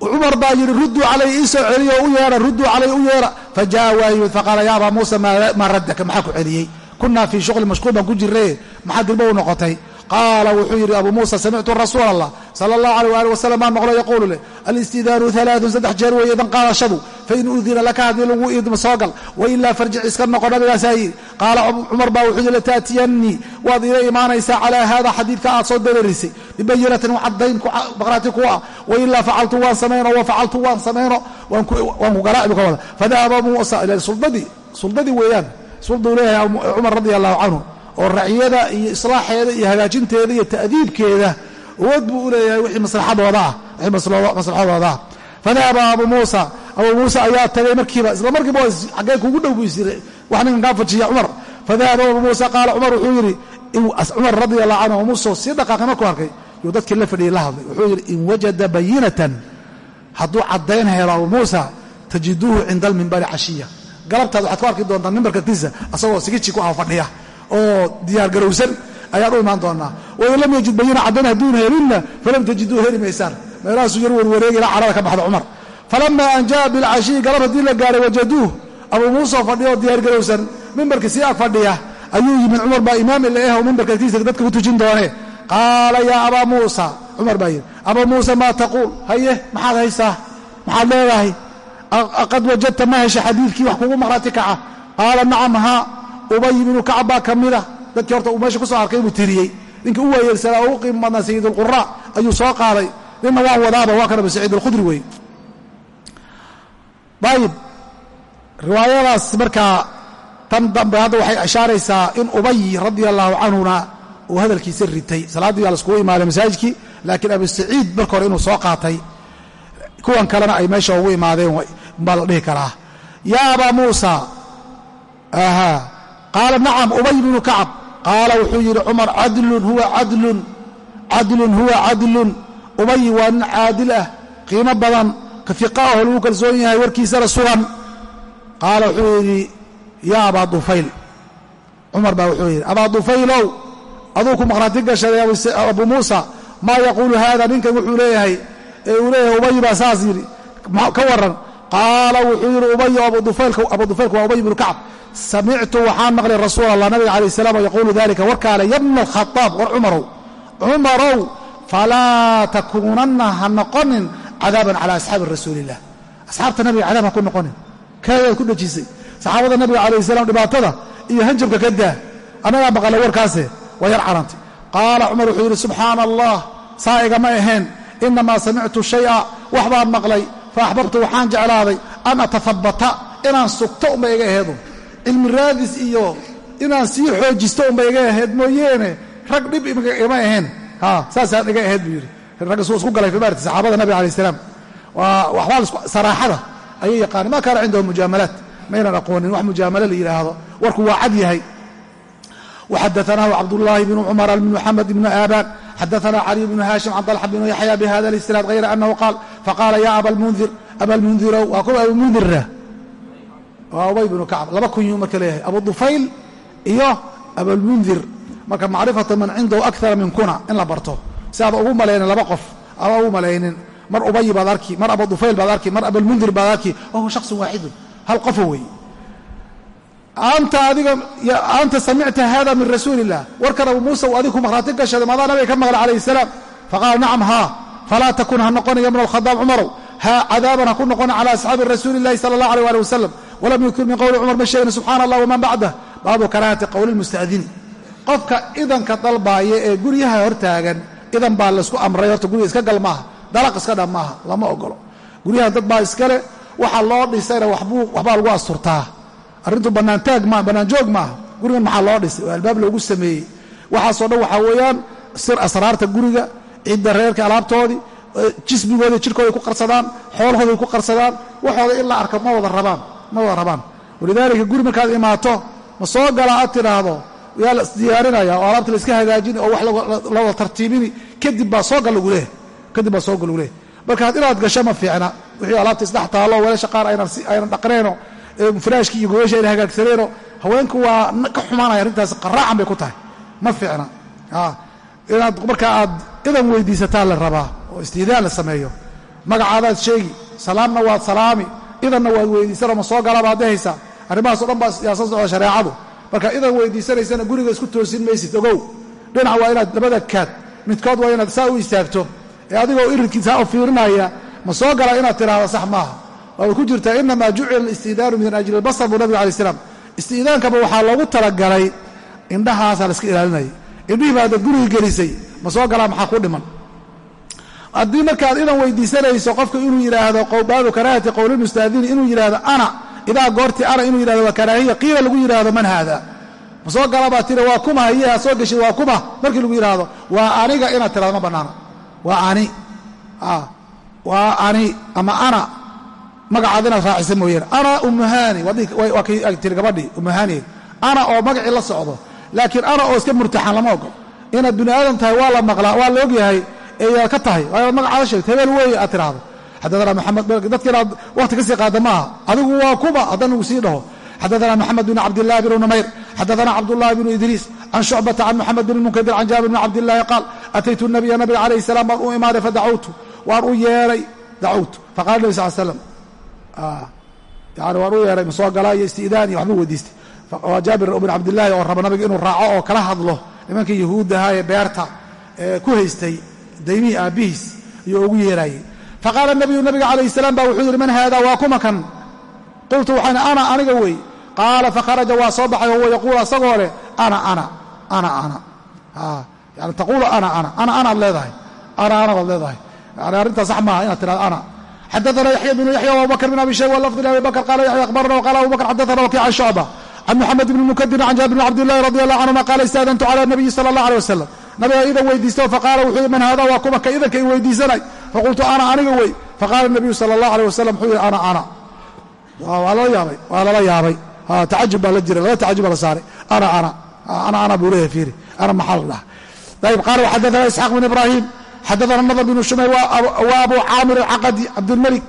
cumar baa yidhi rudduu calay ii soo celiyo u yeedha rudduu calay u yeedha fajaءa waa yimid faqaala ya abaa muusa maa raddaka maxaa ku celiyey kunaa fii shuqli mashquul baan ku jirre maxaa dilbo u noqotay qaala wuxuu yidhi abu muusa samictu rasuula allah sala allahu alيh ali wasalam maa maqlo yaquulu leh alistidaanu alaaثun saddex jeer weeye idan qaadashadu fain udina laka haddii lagu idmo soo gal wailaa farjic iska noqo nabigaasaa yidhi qaala cumar baa wuxuu yidhi lataatiyannii waad ila imaanaysaa calaa hada xadiidka aad soo dareerisay bibayinatin cadayn baqraati ku ah wailaa facaltu waan samayno wa facaltu waan samayno waan ku garaaci ka wada fadahaba muusa ila suldadii suldadii weeyaan sulduu leeyahay cumar radi allahu canhu oo raciyada iyo islaaxeeda iyo hagaajinteeda iyo ta'diibkeeda awood buu u leeyahay wixii maslaxadooda ah ah. Fadahaba abu muusa. Abuu muusa ayaa tagay markiiba isla markiiba xaggee kugu dhow buu isiri wax ninkan kaa fajiya cumar. Fadahaba abu muusa qaala cumar wuxuu yidhi cumar radi allahu canhu abu muusa sii dhaqaaqay markuu arkay yuu dadkii la fadhiyey la hadlay. Wuxuu yidhi in wajada bayinatan hadduu caddayn helo abu muusa tajiduuhu cinda almimbari cashiya. Galabtaad waxaad ku arki doontaa mimbarka tiisa asagoo sigiji ku ah fadhiya oo diyaargarowsan ayaan u imaan doonaa. Wain lam yajid bayina caddayn hadduuna helinna falam tajiduu heli maysaan. Meelahaasuu yar warwareegi ilaa carada ka baxda cumar. Falama an ja'a bilcashiyi galab haddii la gaaray wajaduuh abuu muusoo fadhiya oo diyaargarowsan mimbarka sii ag fadhiya ayuu yimid cumar baa imaam ila eh oo mimbarka tiisa dadka u tujin doonee qaala yaa abaa muusa cumar baa yidhi abaa muusa maa taquul? Haye maxaad haysaa? Maxaad leedahay? Qad wajadta ma hesha xadiidkii wax kugu maqhraati kaca? Qaala nacam haa ubay binu kacab baa ka mida dadkii horta uu meesha ku soo arkay buu tiriyey. Ninkii u waayeelsanaa oo u qiimo badnaa sayidulqura ayuu soo qaaday. Ninna waan wadaaba waa kan abu saciid alkhudri wey ayib riwaayadaas markaa tan dambe hadda waxay ishaaraysaa in ubay radia allaahu canhuna uu hadalkiisa ritay salaaddii baa laskugu imaaday masaajidkii laakiin abu saciid marka hore inuu soo qaatay kuwan kalena ay meesha ugu imaadeen baa la dhihi karaa. Yaa abaa muusa qaala nacam ubay bnu kacab. Qaala wuxuu yidhi cumar cadlun huwa cadlun cadlun huwa cadlun. Ubay waa nin caadil ah qiimo badan ka fiqaaho lagu kalsoon yahay warkiisana sugan. Qaala wuxuu yidhi yaa abaa dufayl cumar baa wuxuu yidhi abaa dufaylow aduu ku maqhraati gashaday abu muusa maa yaquulu haada ninkan wuxuu leeyahay? Ee uu leeyahay ubay baa saas yidhi ka waran qaala wuxuu yidhi ubay abu dufaylka waa ubay bnu kacb samictu waxaan maqlay rasuul allah nabiga alay salam yaquulu dalika warkaale yabna alkhaaab war cumarow cumarow falaa takuunanna ha noqonin cadaaban cala asxaabi rasuuliillah asxaabta nabiga cadaab ha ku noqonin. Kaadaad ku dhejisay saxaabada nabiga calayh salam dhibaatada iyo hanjabka ka daa annagaa maqalay warkaase? Waa yar carantay qaala cumar wuxuu yidhi subxaana allah saa igama ahayn inamaa samictu shaya wax baan maqlay faaxbabtu waxaan jeclaaday an atahabata inaan sugto uma iga aheedu cilmi raadis iyo inaan sii xoojisto uma iga ahayd mooyeene rag dhib ima ahayn. Saasaan iga ahayd buu yidhi. Ragga suu isku galay fimaarti saxaabada nabi alai salaam. Saraaxada ayay yaqaaneen ma kaana cindahu mujaamalaat? Maynan aqoonin wax mujaamalo la yidhaahdo warku waa cad yahay. Waxadaanaahu cabdullaahi bnu cumar bn maxamed ibnu aabaan xadaana cali bnu haashim can dalxa bnu yaxya bihada اlisnaad hayra anahu qaal faqaala ya abalmundir abalmundirow waa kuwa abumundirra waa ubay bnu kacb laba kunyu marka leeyahay abu dufayl iyo abalmundir marka macrifatu man cindahu akara min kuna in la barto si aada ugu malaynin laba qof ama ugu malaynin mar ubay baad arki mar abudufayl baad arki mar abalmundir baad arki wahuwa shaksun waaxidun hal qofo weeye anta adiga anta samicta hada min rasuuli illah warkan abu muusa uu adiga ku markhaati gashada maadaa nabiga ka maqla calayhi salaam faqaala nacam haa falaa takun ha noqonaya ibna alkhadaab cumarow ha cadaaban ha ku noqona cala asxaabi rasuuli illahi sala allah aleh ali wasalam walam yunkir min qowli cumar ma sheegin subxana allah waman bacdah baabu karaahati qowli lmustaadini qofka idanka dalbaaya ee guryaha hortaagan idan baa laysku amray horta gurya iska gal maaha dalaq iska dha maaha lama ogolo arrintu bannaantaag maa bannaanjoog maaha gurigan maxaa loo dhisay? Oo albaab loogu sameeyey. Waxaasoo dhan waxaa weeyaan sir asraarta guriga cidda reerka alaabtoodii jismigooda jirkooday ku qarsadaan xoolahooday ku qarsadaan. Waxooda in la arko ma wada rabaan ma wada rabaan. Walidaalika guri markaad imaato ma soo galaa aad tidhaahdo yaa la isdiyaarinaya oo alaabta la iska hagaajini oo wax la wada tartiibini kadib baa soo gal lagu leehay kadib baa soo gal lagu leehay marka inaad gasho ma fiicna. Wixii alaabta isdhex taallo weelasha qaar aynan dhaqnayno firaashkii iyo gogasha ayna hagaagsaneenoo haweenku waa ka xumaanaya arrintaas qaraacan bay ku tahay. Ma fiicna. Inaad markaa aad idan weydiisataa la rabaa oo istiidaan la sameeyo. Magacaadaad sheegi salaamna waad salaami idanna waad weydiisanoo ma soo galaabaad dehaysaa arrimahaasoo dhan baa yaa socda shareecadu. Marka idan weydiisanaysana guriga isku toosin maysid ogow. Dhinac waa inaad labada kaad midkood waa inaad saa u istaagto. Ee adigoo iridkiisaa u fiirinaya ma soo galaa inaad tidhaahdo sax maaha waabay ku jirtaa inamaa jucila alistiidaanu min ajli albasar buu nabiga alai slam istiidaankaba waxaa loogu talagalay indhahaasaa la iska ilaalinaya indhihii baa dad guriga gelisay ma soo galaa maxaa ku dhiman? Haddii markaad idan weydiisanayso qofka inuu yidhaahdo baabu karaahati qowlilmustaadini inuu yidhaahdo ana idaa goortii ana inuu yidhahdo waa karaahiya qiila lagu yidhaahdo man haada. Ma soo gala baa tiri waa kuma hayeha soo geshid waa kuma. Markii lagu yidhaahdo waa aniga inaad tirahdo ma bannaano. Waa ani. Waa ani ama ana magacaad inaad raacisa mooyaane ana umuhani waa gabadhii umuhani ana oo magacii la socdo laakiin ana oo iska murtaxan lama ogol inaad bini aadam tahay waa la maqlaa waa la ogyahay eeyaad ka tahay. Waa magacaada sheegto hebeel weeye aad tiraahdo. Xadaana maxamed dadka inaad wakhti ka sii qaada maaha. Adigu waa kuba haddana lagu sii dhaho. Xadaana maxamed bn cabdillahi bn numayr. Xadaana cabdullahi bnu idriis. Can shucbata can moxamed bn munkadir can jaabir bn cabdillaahi qaal ataytu nabiya nabiga calayh salaam baan u imaaday fadacawtu waan u yeeray dacawtu. Faqala nabi sal slam yani waan u yeeray ma soo galaa iyo isti'daan iyo waxbuu weydiistay. Waa jaabir bn cabdillaahi oo raba nabiga inuu raaco oo kala hadlo nimankii yahuuddahaa ee beerta ee ku haystay daymihii aabbihiis ayuu ugu yeeraayey faqaala nabiyu nabiga calayh salaam baa wuxuu yidhi man haada waa kuma kan? Qultu waxaan ana aniga wey. Qaala fakharaja waa soo baxay wahuwa yaquulu asagoo leh ana ana ana ana. Yani taquulu ana ana ana anaad leedahay. Ana ana baad leedahay. Yani arrintaa sax maaha inaad tirahdo ana xadaana yaxya bnu yaxya abubakr bn abi shayba lafdi abi bakr qala yaxya akhbarana wqala abu bakr xadaana wakic can shucba can muxamed bni mukadirin can jaabir bn cabdillahi radi allah canhuma qala istaadantu cala nabiyi sala allah aleh wasalam nabiga idan weydiistay faqaala wuxuu man hada waa kuma ka idanka i weydiisanay faqultu ana aniga wey faqaala nabiyu sala allah aleh wasalam wuxuu yihi ana ana waa lala yaabay waa lala yaabay tacajub baa la jira laba tacajub baa la saaray ana ana ana ana buu leeyahay fiiri ana maxaa la dhaha ayb qaala waxadaana isxaaq bn ibrahim xadaana nadr bn shumayr wa abu caamir alcaqadi cabdilmalik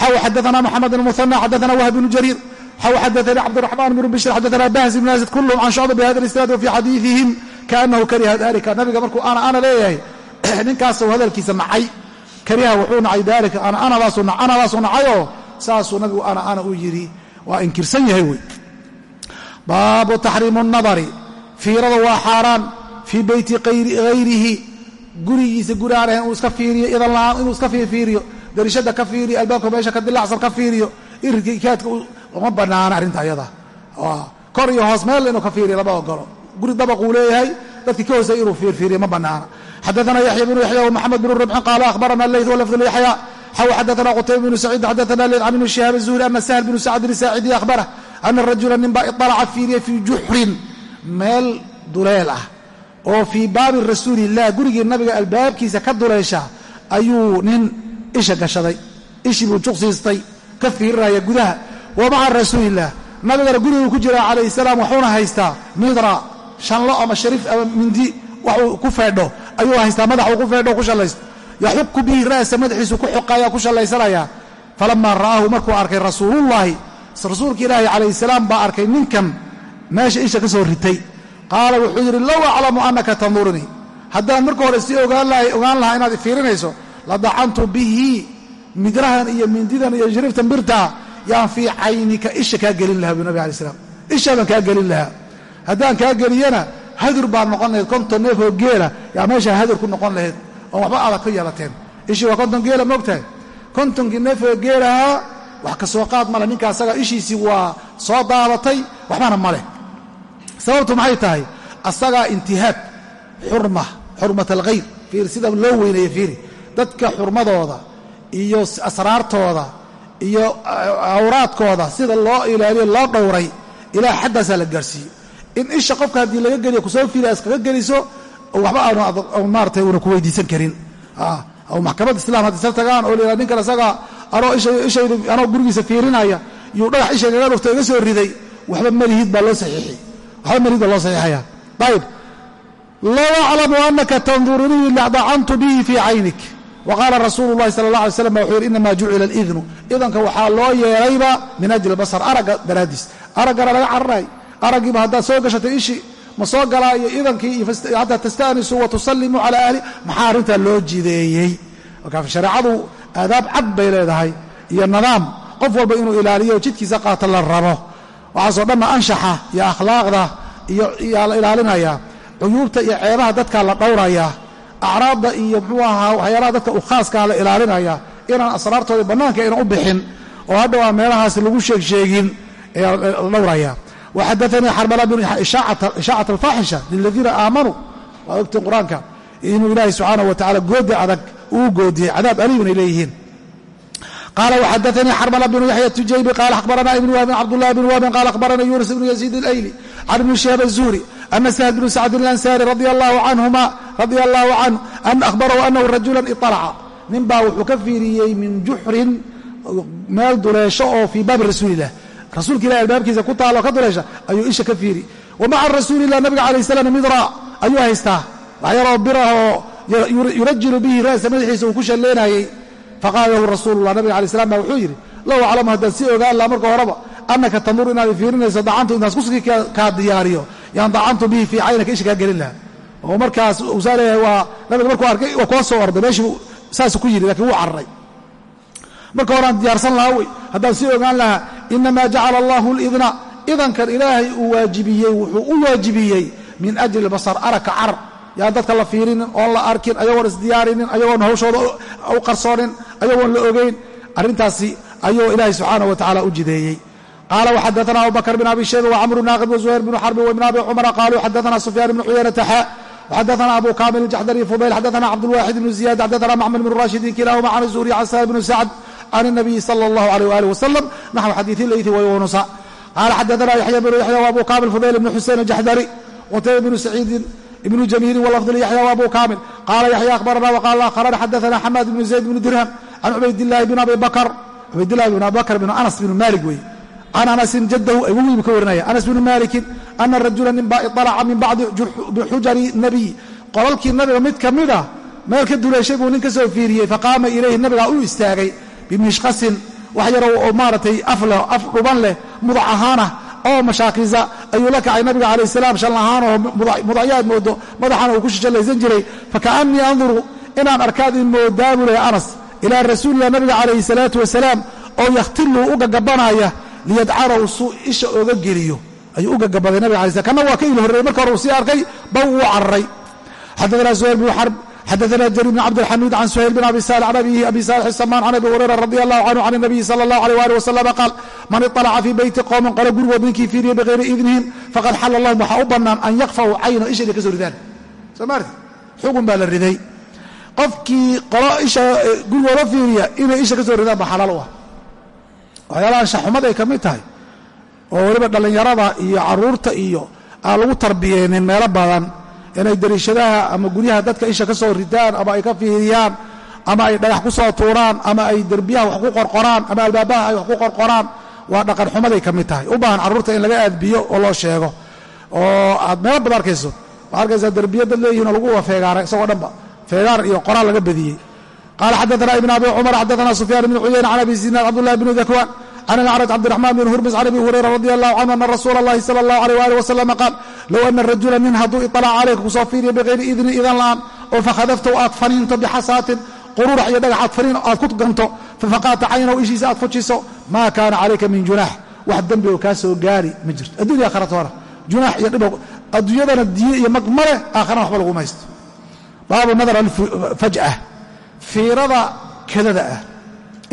xaw xadaana moxamed bn muhana xadaana wahb bnu jariir xaw xadaanii cabdiraxmaan bn bishr xadaana bahz bn asid kulhm can shucba bihada isnaad wa fii xadiiihim kaanahu kariha dalika nabiga markuu ana ana leeyahay ninkaasuu hadalkiisa nacay kariha wuxuu nacay dalika anadaasuu nacayoo saasuu nabigu ana ana u yidhi waa inkirsan yahay wey baabu taxriimu nadari fiirada waa xaaraan fii beyti hayrihi gurigiisa guri aan ahayn uu iska fiiriyo idan inuu iska fiirfiiriyo darishada ka fiiriyo albaabka meesha ka dilacsan ka fiiriyo iridka uma banaana arrinta ayada. Kor iyo hoos meel inuu ka fiiriyo lama ogolo guri dabaquu leeyahay dadkii ka hoosey inuu fiirfiiriyo ma banaana. Xadaana yaxya bnu yaxya wmaxamed bnu rubxin qaala ahbarana leyt walafdu lyaxya xaw xadaana qutayba bnu saciid xadaana leyt can ibni shihaab zuhri ana sahl bnu sacdin saacidi ahbarah ana rajula ninbaa iطalaca fiiriya fii juxrin meel duleel ah oo fii baabi rasuulilah gurigii nabiga albaabkiisa ka duleesha ayuu nin isha gashaday. Ishii buu juqsiistay ka fiirinaya gudaha. Wa maca rasuulilah nabigana guriguu ku jiraa calayh salaam waxuuna haystaa midra shanlo ama shariif ama mindi waxuu ku feedho. Ayuu haystaa madaxuu ku feedho ku shallaysto. Yaxuku bihi ra'sa madaxiisu ku xoqaya ku shallaysanaya. Falamaa ra'aahu markuu arkay rasuulullaahi rasuulka ilaahi calayh salaam baa arkay ninkan meesha isha ka soo ritay qaala wuxuu yidhi low aclamu annaka tandurinii haddaan marka hore si ogaan lahaa inaad ifiirinayso la dacantu bihi midrahan iyo mindidan iyo shariiftan birtaa yaan fii caynika isha kaa gelin lahaa buu nabi alai slam ishaabaan kaa gelin lahaa. Haddaan kaa geliyana hadur baa noqon lahayd konton neef oo geela yaa meeshaa hadur ku noqon lahayd oon waxba adag ka yeelateen ishii waa konton geela moogtahay kontonkii neef oo geelahaa wax ka soo qaad male ninka asaga ishiisii waa soo daabatay waxbana ma leh sababtu maxay tahay? Asagaa intihaab xurma xurmat alkhayr fiir sida loo weyneeye fiiri. Dadka xurmadooda iyo asraartooda iyo awraadkooda sida loo ilaaliyo loo dhowray ilaa xaddaasaa la gaarsiiyo. In isha qofka haddii laga geliyo ku soo fiila iskaga geliso waxba aanu maaratay una ku weydiisan karin. Maxkamad islam haddi sal oo la ninkan isaga anoo ishaydu anoo gurigiisa fiirinaya yuu dhagax isha gaga dhufto iga soo riday waxba malihid baa loo saxiixi waxba malihid baa loo saxiixaya ayib low aclamu anaka tandurinii ladacantu bihi fii caynik. Wa qaala rasuulu llahi sala allah alay slam wuxuu yidhi inama jucila alidnu idanka waxaa loo yeelayba min ajli basar aragga daraaddiis. Araggana laga cararay araggiiba haddaad soo gashatay ishi ma soo galaayo idankii xataa tasta'nisuu wa tusallimuu calaa ahli maxaa arrintaa loo jideeyey? Marka shareecadu aadaab cad bay leedahay iyo nidaam qof walba inuu ilaaliyo jidkiisa qaato la rabo waxaasoo dhanna anshaxa iyo akhlaaqda iyoyaa la ilaalinayaa cuyuubta iyo ceebaha dadkaa la dhowrayaa acraabda iyo muxuu ahaa waxyaalaha dadka u khaaskaa la ilaalinaya inaan asraartooda bannaanka aynan u bixin oo hadhow aan meelahaas lagu sheegsheegin ayaa la dhowraya. Waxadaanii xarmala bnu ishaacat alfaaxisha liladiina aamanuu waa ogtiin qur'aanka inuu ilaahay subxaanah wa tacala goodi adag uu goodiyey cadaab aliim inay leeyihiin qaala waxadaanii xarmala bnu yaxya tujaybi qaala akhbarana ibn wahbin cabdullahi bn wahbin qaala akhbarana yuunus ibnu yaziid alayli can ibni shihaab azuhri ana sahl bnu sacdin alansaari radia allahu canhu an akhbarahu anahu rajulan iطalaca nin baa wuxuu ka fiiriyey min juxrin meel duleesho oo fii baabi rasuulilah rasuulka ilahi albaabkiisa ku taalo ka duleesha ayuu isha ka fiiri wa maca rasuulilah nabiga calayh salaam midra ayuu haystaa waxyaroo birahoo yurajilu bihi ra'sa madaxiisa uu ku shalleenayey faqaala lahu rasuulullah nabiga alay slam baa wuxuu yidhi low aclamu haddaan si ogaan laha marka horeba annaka tandur inaad fiirinayso dacantu intaas kuskii kaa diyaariyo. Yaan dacantu bihi fii caynaka isha kaa gelin laha oo markaas uusaa leeyahay waa nabiga markuu arkay waa kula soo orday meeshii saasuu ku yidhi lakiin wuu cararay marka horaan diyaarsan lahaa wey haddaan sii ogaan lahaa inamaa jacala allahu lidna idankan ilaahay uu waajibiyey wuxuu u waajibiyey min ajli basar aragka carar yaan dadka la fiirinin oon la arkin ayagoon isdiyaarinin ayagoon hawshooda u qarsoonin ayagoon la ogeyn arrintaasi ayuu ilaahay subxaanah wa tacaala u jideeyey qaala waxadaana abubakr bn abi shayba wcamru naaqid wazuhayr bnu xarbi wibn abi cumara qaaluu xadaana sufyaan bnu xuyaynata xa xadaana abu kamil jaxdari fudayl xadaana cabdulwaxid bnu ziyad xadaana macmar bn rashidin kilahuma can zuhri can sahl bn sacd can الnabiyi slى اllahu alيh ali wasalam naxw xadiiثi leythi wayunusa qaala xadaana yaxya bnu yaxya wabu kamil fudayl bn xusein jaxdari qutayba bnu saciidin ibnu jamiilin walafd yaxya wabu kamil. Qaala yaxya akhbarana wqala akharana xadaana xamaad bnu zayd bnu dirham can cubaydilahi bn abi bakr. Cubaydillahi bn abi bakr bn anas bn malik wey. Can anasin jadahu awowii buu ka warinaya anas bnu malikin ana rajula ninbaa iطalaca min bacdi xujari nabiy qolalkii nabiga mid ka mida meel ka duleeshay buu nin ka soo fiiriyey faqaama ilayhi nabigaa u istaagay bimishqasin wax yarow oo maaratay afleh af dhuban leh mudac ahaanah oo mashaakisa ayuu la kacay nabiga calayh salaam shan ahaanoo mudacyaad moodo madaxana uu ku shishallaysan jiray. Fakaannii anduru inaan arkaad in moodaa buu lehay anas ilaa rasuulilah nabiga calayhi salaatu wasalaam oo yakhtilu u gagabanaya liyadcarahu suu isha ooga geliyo. Ayuu u gagabaday nabiga alay slam kana waa ka il horreeyey marka hore uu sii arkay baw wuu cararay xadaana suhayl bnu xarb xadaana jariir bn cabdilxamiid can suhayl bn abi sal can abihi abi saalix samaan can abi hurayra radi allahu canhu can nabiyi sala allahu alيh ali wasalama qaal man iطalaca fii beyti qowmin qolo gurigood ninkii fiiriya bikayri idnihim faqad xala lahum waxaa u bannaan an yakfaw cayna isha inay ka soo ridaan soo maarti xugun baa la riday qofkii qolo isha gurigooda fiiriya inay isha ka soo ridaan baa xalaal u ah waxyaalaha shaxumad ay ka mid tahay oo weliba dhallinyarada iyo carruurta iyo aan lagu tarbiyeynin meelo badan inay dariishadaha ama guryaha dadka isha ka soo ridaan ama ay ka fiiriyaan ama ay dhagax ku soo tuuraan ama ay derbiyaha wax ku qorqoraan ama albaabaha ay wax ku qorqoraan waa dhaqan xumaday ka mid tahay. U baahan carruurta in laga aadbiyo oo loo sheego. Oo aad meelo badan arkayso waxaa arkaysaa derbiya dad leeyihiin oo lagu feegaaray isagoo dhanba feegaar iyo qoraal laga badiyey qala xadaana ibn abi cumar xadaana sufyaan bn cuyayna can abi zinaad cabdullahi bn dakwan can alacraj cabdiraxmaan bn hurmus can abi hurayra radi allahu canhu ana rasuula allahi sala allahu aleyh waalih wasalama qaal low ana rajula nin hadduu iطalaca calayka ku soo fiiriya bikayri idni idan la'aan oo fakhadaftow aad faniinto bixasaatin qururax iyo dhagax aad faniin aad ku ganto fafaqaata caynahu ishiisa aad fujiso maa kaana calayka min junaax wax dembi oo kaa soo gaari ma jirto addunya aakharatoona junaax iyo dhib adduunyadana diye iyo mag ma leh aakharana waxba laguma haysto baabu nadar alfaj'a fiirada kadada ah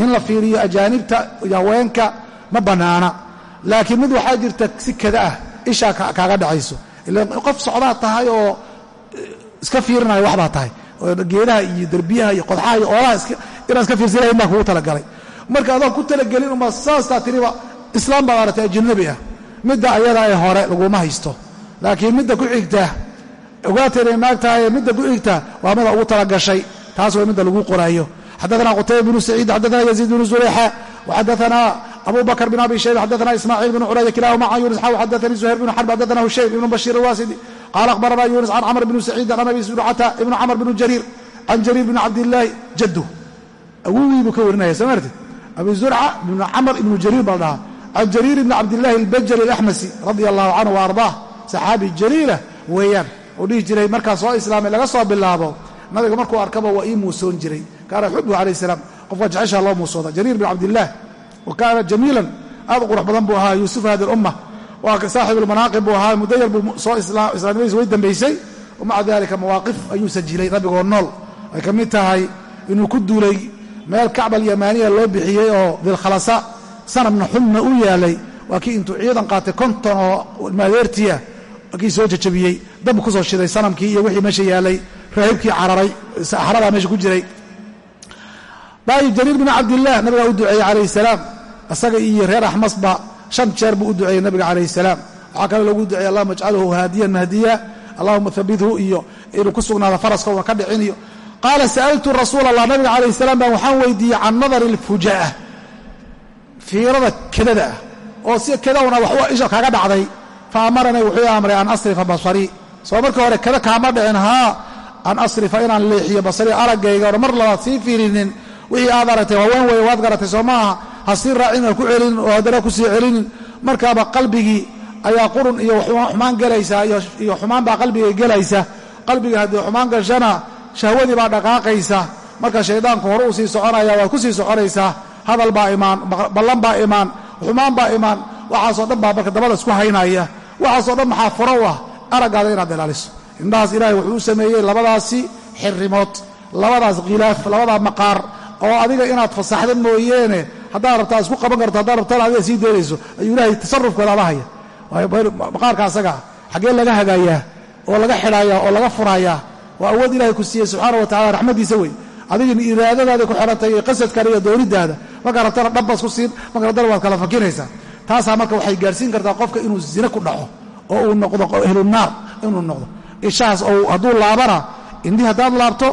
in la fiiriyo ajaanibta haweenka ma bannaana laakiin mid waxaa jirta si kada ah ishaa kaaga dhacayso. Qof socdaa tahay oo iska fiirinayo waxbaa tahay. Geedaha iyo derbiyaha iyo qodxaha iyo oolaha inaan iska fiirsanayn baa kugu talagalay. Marka adoon ku talagelin uma saastaa tiriba islaam baad aragtay ajnabi ah. Midda ayada ee hore laguma haysto. Laakiin midda ku xigta ogaata inay naag midda ku xigta waa mida ugu talagashay. Taas waa midda lagu qoraayo xadaana qutayba bnu saciid xadaana yaziid bnu zulayxa waxadaana abu bakr bn abi shayba xadaana ismaaciil bn curaya kilahuma can yunis xaw xadaanii zuhayr bn xarb xadaana hushaym ibnu bashiir alwaasidi qaala akhbarana yunis can camr bn saciid can abi surcata ibnu camr bn jariir can jariir bn cabdillaahi jaddu awowii buu ka warinaya soo martid abi zurca ibnu camr ibnu jariir baa dhahaa can jariir bni cabdillahi albajali alaxmasi radia allahu canhu wa ardaah saxaabi jaliila weeyaan uu dhihi jiray markaa soo islaamay laga soo bilaabo nabiga markuu arkaba waa ii jiray kaana xubu calayh salaam qofka jeceshaa loo muusooda jariir bin cabdillaah wa kaana jamiilan aad u qurux badan buu ahaa yuusuf hadi lumma waa saaxibulmanaaqib buu ahaa muddo yar buu soo islaamnimadiisa way dambaysay wamaca dalika mawaaqif ayuu sajilay nabigoo nool ay ka mid tahay inuu ku duulay meel kacba alyamaaniya loo bixiyey oo dilkhalasa sanabna xumna u yaalay waa kii intuu ciidan qaatay konton oo maadeertiya kii soo jajabiyey dab ku soo shiday sanamkii iyo wixii meesha yaalay raahibkii cararay daayib jariir bin cabdillaah nabigaa u duceeyey calayhi salaam. Isaga iyo reer axmasba shan jeer buu u duceeyey nabiga calayhi salaam. Waxaa kaloo lagu duceeyey allahuma ajcalhu haadiyan mahdiya allahuma habithu iyo inuu ku sugnaado faraska una ka dhicin iyo. Qaala sa'altu rasuula allah nabiga calayhi salaam baan waxaan weydiiyey can nadari alfuja'a fiirada kedada ah. Oo si kedawna wax isha kaaga dhacday. Fa amaranii wuxuu amray an asrifa basarii soo markii hore kada kaama dhicin haa an asrifa inaan leexiyo basarii araggayga or mar labaad sii fiirinin wixii aad aragtay haween weeye waad garatay soo maaha. Ha sii raacin ku celinin oo haddana ku sii celinin markaaba qalbigii ayaa qurun iyo xumaan gelaysaa iyo xumaan baa qalbiga gelaysa. Qalbiga haddii xumaan gashana shahwadii baa dhaqaaqaysa. Marka shaydaanku hore uu sii soconaya waad ku soconaysaa hadal baa imaan ballan baa imaan xumaan baa imaan. Waxaasoo dhan baa marka dabada isku haynaya. Waxaasoo dhan maxaa furo ah? Araggaada inaad ilaaliso. Indhahaas ilaahay wuxuu u sameeyey labadaasi xirrimood labadaas khilaaf labadaa maqaar oo adiga inaad fasaxda mooyeene haddaad rabtaa isku qaban karto haddaad rabtaan adiga sii daynayso ayuu ilaahay tasarufkooda haya. Maqaarka asagaa xaggee laga hagaayaa oo laga xidhaayaa oo laga furaayaa waa awood ilahay ku siiyey subxaana wa tacala raxmaddiisa wey adigina iraadadaada ku xidhantay iyo qasadkana iyo doonidaada markaa rabtana dhabbaas ku siin marka rabtana waad kala fakinaysaa. Taasaa marka waxay gaarhsiin kartaa qofka inuu zine ku dhaco oo uu noqdo ehlunaar inuu noqdo. Ishahaas oo hadduu laabana indhii haddaad laabto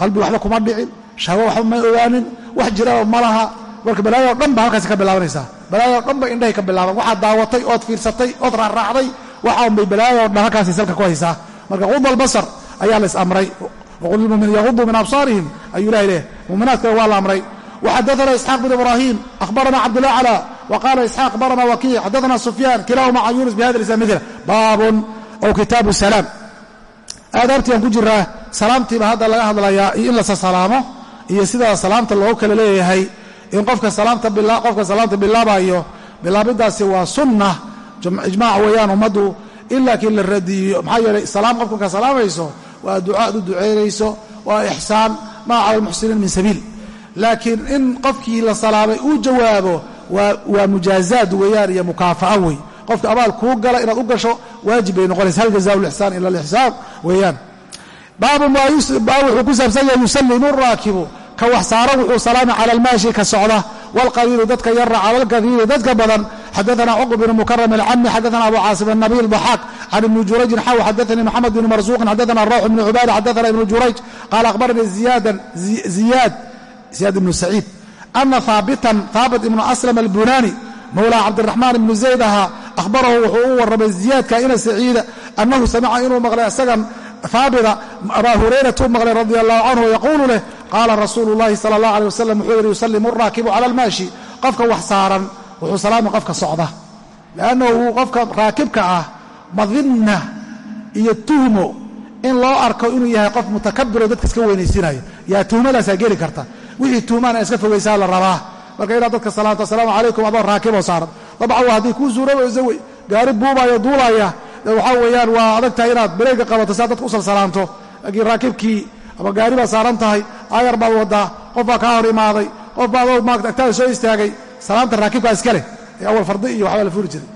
qalbi waxba kuma dhicin shahwo waxba may ogaanin. Wax jiraba ma laha. Marka balaayao dhan ba halkaasi ka bilaabanaysaa. Balaayao dhan ba indhahay ka bilaaban. Waxaad daawatay ood fiirsatay ood raaraacday waxaun bay balaayao dhan halkaasi salka ku haysaa. Marka quda albasar ayaa la amray. Waqul lilmuminiin yaqudu min absaarihim. Ayuu ilahay leh muminaadkana waa la amray. Waxadaana isxaaq bin ibraahim. Ahbarana cabdillah cala. Wa qaala isxaaq ahbarana wakiic. Xadaana sufyaan kilaahuma can yuunus bihada lisan mila baabun ow kitaabu salaam. Aadaabtiaan ku jiraa salaamtiiba hadda laga hadlayaa iyo in lasa salaamo iyo sidaa salaamta loogu kala leeyahay in qofka qofka salaamta bilaabayo bilaabidaasi waa sunna ijmaac weeyaan ummaddu in laakiin la radiyo maxaa yeelay salaam qofka ka salaamayso waa duca ad u ducaynayso waa ixsaan maa cala almuxsiniin min sabiil. Laakiin in qofkii la salaamay uu jawaabo waa mujaazaad weeyaan iyo mukaafa'a wey qofka abaal kuu gala inaad u gasho waajib bay noqonaysa hal jazaa lixsaan ila alixsaan weeyaan baabu wuxuu ku saabsan yahay yusallimu raakibu. Ka wax saaran wuxuu salaama cala almaashi ka socda. Wlqaliilu dadka yara cala alkaiiri dadka badan. Xadaana cuqb bn mukaram alcami xadaana abu caasim nabiil daxaaq can ibni jurayjin xaw xadaanii maxamed bn marsuuqin xadaana rawx bn cubaada xadaana ibnu jurayj. Qaala akhbaranii ziyaad ibnu saciid. Ana haabitan haabit ibnu aslam albunaani mawlaa cabdiraxmaan ibnu zayd ahaa ahbarahu wuxuu u warramay ziyaadka ina saciida annahu samica inuu maqlay isagan haabita abaa hurayrata u maqlay radi allahu canhu yaquulu leh qaala rasuulu llahi sala allah aleh wasalam wuxuu yidhi yusallimu araakibu cala almaashi. Qofka wax saaran wuxuu salaami qofka socda. Liannahu qofka raakibka ah madinna iyo tuhmo in loo arko inuu yahay qof mutakabiroo dadka iska weynaysiinayo yaa tuhmadaasaa geli karta. Wixii tuhmaana iska fogaysaa la rabaa. Marka inaad dadka salaamto assalaamu calaykum adoo raakiboo saaran. Dabcan waa haddii kuu suuroobayso wey gaari buubaayo duulaaya waxaa weeyaan waa adag tahay inaad bareega qabato si aad dadka u salsalaamto laakiin raakibkii ama gaari baad saaran tahay aayar baad waddaa qof baa kaa hor imaaday qof baa adoo maarata agtaada soo istaagay salaamta raakibkaa iska leh. Ee awal fardi iyo waxbaa la furi jiray.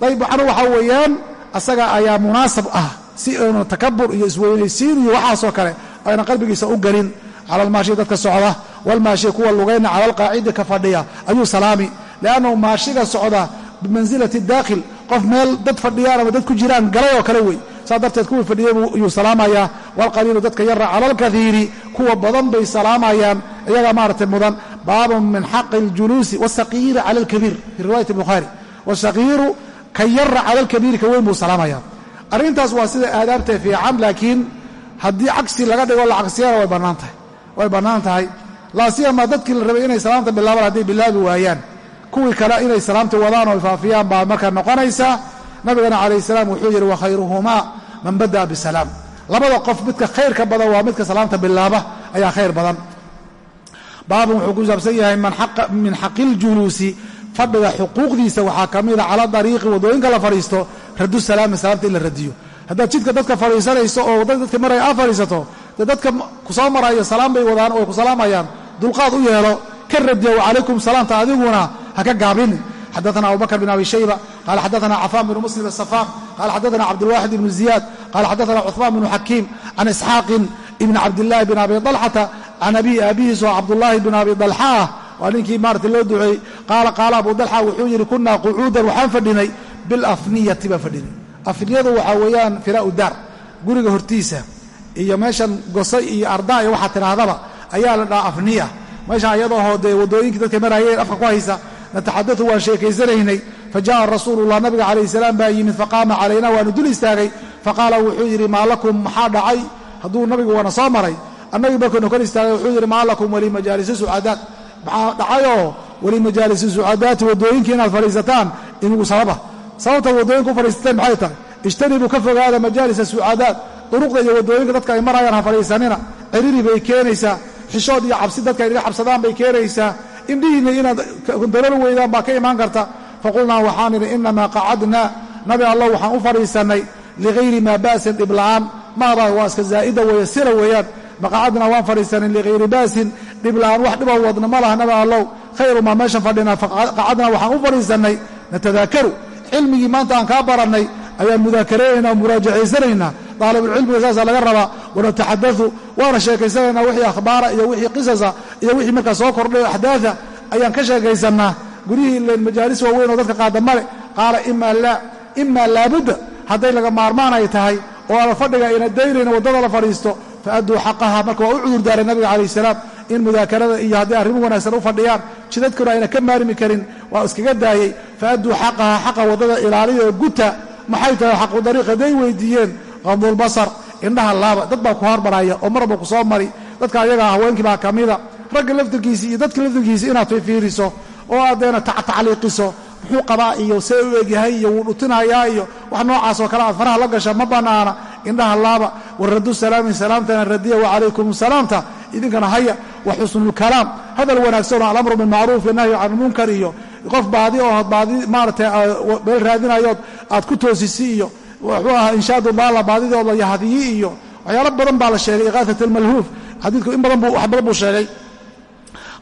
Dayb macnu waxaa weeyaan asaga ayaa munaasab ah si aanu takabur iyo isweynaysiin iyo waxaasoo kale ayna qalbigiisa u gelin. Cala almaashi dadka socda walmaashi kuwa lugayna cala alqaacidi ka fadhiya ayuu salaami. Liannahu maashiga socda bimansilati daakhil qof meel dad fadhiyaan ama dad ku jiraan galay oo kale wey saas darteed kuwii fadhiyay ayuu salaamayaa walqaliilu dadka yara cala alkaiiri kuwa badan bay salaamayaan iyagaa maaragtay mudan. Baabun min xaqi اljuluusi wاsaqiiri cala alkabiir fii riwayati bukhaari wsaqiiru ka yara cala alkabiiri ka weyn buu salaamaya arrintaas waa sida aadaabtee fiican laakiin haddii cagsi laga dhigo la cagsiyana way bannaan tahay. Way bannaan tahay. Laasiyama dadkii la rabay inay salaamta bilaabaan hadday bilaabi waayaan kuwii kale inay salaamta wadaan oo faafiyaan baa markaa noqonaysa nabigana calayh salaam wuxuu yidhi wakhayruhumaa man bada'a bisalaam. Labada qof midka khayrka badan waa midka salaamta bilaaba ayaa khayr badan. Baabun wuxuu ku saabsan yahay min xaqi ljuluusi fadhiga xuquuqdiisa waxaa ka mida cala dariiqi waddooyinka la fadhiisto radu salaami salaamta in la radiyo. Haddaad jidka dadka fadhiisanayso oo dadka maraya aa fadhiisato dadka ku soo maraya salaam bay wadaan oo ku salaamayaan dulqaad u yeelo ka radiya wacalaykum salaamta adiguna ha ka gaabin. Xadana abubakr bn abi shayba qaal xadana cafaan bnu muslim asafaan qaal xadana cabdilwaaxid ibnu ziyaad qaala xadaana cuhmaan bnu xakiim can isxaaqin ibni cabdillaahi bn abi dalxata can abii aabihiis oo cabdullaahi bn abi dalxa waa ninkii maarata loo duceeyey qaala qaala abu dalxa wuxuu yidhi kunaa qucuudan waxaan fadhinay bilafniyati baan fadhinay. Afniyadu waxaa weeyaan firaau daar guriga hortiisa iyo meeshan gosa iyo ardaa iyo waxaa tidhaahdaba ayaa la dhahaa afniya meesha ayadoo dee waddooyinkii dadka maraayeen afka ku haysa nataxadatu waan sheekaysanaynay fa rasuulullah nabiga calayh salaam baa yimid faqaama calayna waanu dul istaagay. Faqaala wuxuu yidhi maa lakum maxaa dhacay? Hadduu nabigu waana soo maray annagii markaynu kor istaagay. Wuxuu yidhi maa lakum weli majaalisi sucadaad maxaa dhacayoo? Weli majaalisi sucadaati waddooyinkii inaad fadhiisataan inugu sababa. Sababtaad waddooyinka u fadhiisateen maxay tahay? Ijtanibuu ka fogaada majaalisa sucadaad duruqda iyo waddooyinka dadka ay marayaan ha fadhiisanina. Ciriri bay keenaysaa xishood iyo cabsi dadka inaga cabsadaan bay keenaysaa indhihiinna inaad dalol weydaan baa ka imaan karta. Faqulnaa waxaan idhi inamaa qacadnaa. Nabi allah waxaan u fadhiisannay ligayri maa ba'sin dhibla'aan maadaa waa iska zaa'ida weeye sila weeyaan maqacadnaa waan fadhiisanay ligayri ba'sin dhibla'aan wax dhiba wadna ma laha nabi allow khayru maa meeshan fadhinaa faqacadnaa waxaan u fadhiisannay. Natadaakaru cilmigii maanta aan kaa barannay ayaan mudaakaraynayna o muraajacaysanaynaa daalibulcilmiga saasaa laga rabaa wanataxadau waana sheekaysanaynaa wixii akhbaara iyo wixii qisasa iyo wixii markaa soo kordhay axdaaa ayaan ka sheekaysannaa. Guryihii ilen majaalis waaweyn oo dadka qaada male. Qaala imaa laa imaa laabudda hadday laga maarmaan ay tahay oo ala fadhiga ayna daynayna waddada la fadhiisto fa adduu xaqaha marka waa u cudur daaray nabiga calayh salaam in mudaakarada iyo hadday arrimo wanaagsan u fadhiyaan jidadkuna ayna ka maarmi karin waa iskaga daayey fa adduu xaqaha xaqa waddada ilaaliya oo guta maxay tahay xaqu dariiq hadday weydiiyeen qadulbasar indhaha laaba dad baa ku hormaraya oo marba ku soo mari. Dadka ayagaa haweenkii baa ka mida. Ragga laftirkiisi iyo dadka laftirkiisi inaad fiifiiriso oo aaddeena tacliiqiso muxuu qabaa iyo see u egyahay iyo wuu dhutinayaa iyo wax noocaasoo kale aad faraha la gasha ma bannaana indhaha laaba waradu salaami salaamtana radiya wacalaykum salaamta. Idinkana haya wa xusnulkalaam hadal wanaagsanoo alamru bilmacruuf nahyu can lmunkar iyo qof baadi oo baadi maaratay meel raadinayood aad ku toosisi iyo wuxuu ahaa inshaadu daala baadidooda iyo iyo waxyaalo badan baa la sheegay iqaatat almalhuuf xadiidku in badan wax badan buu sheegay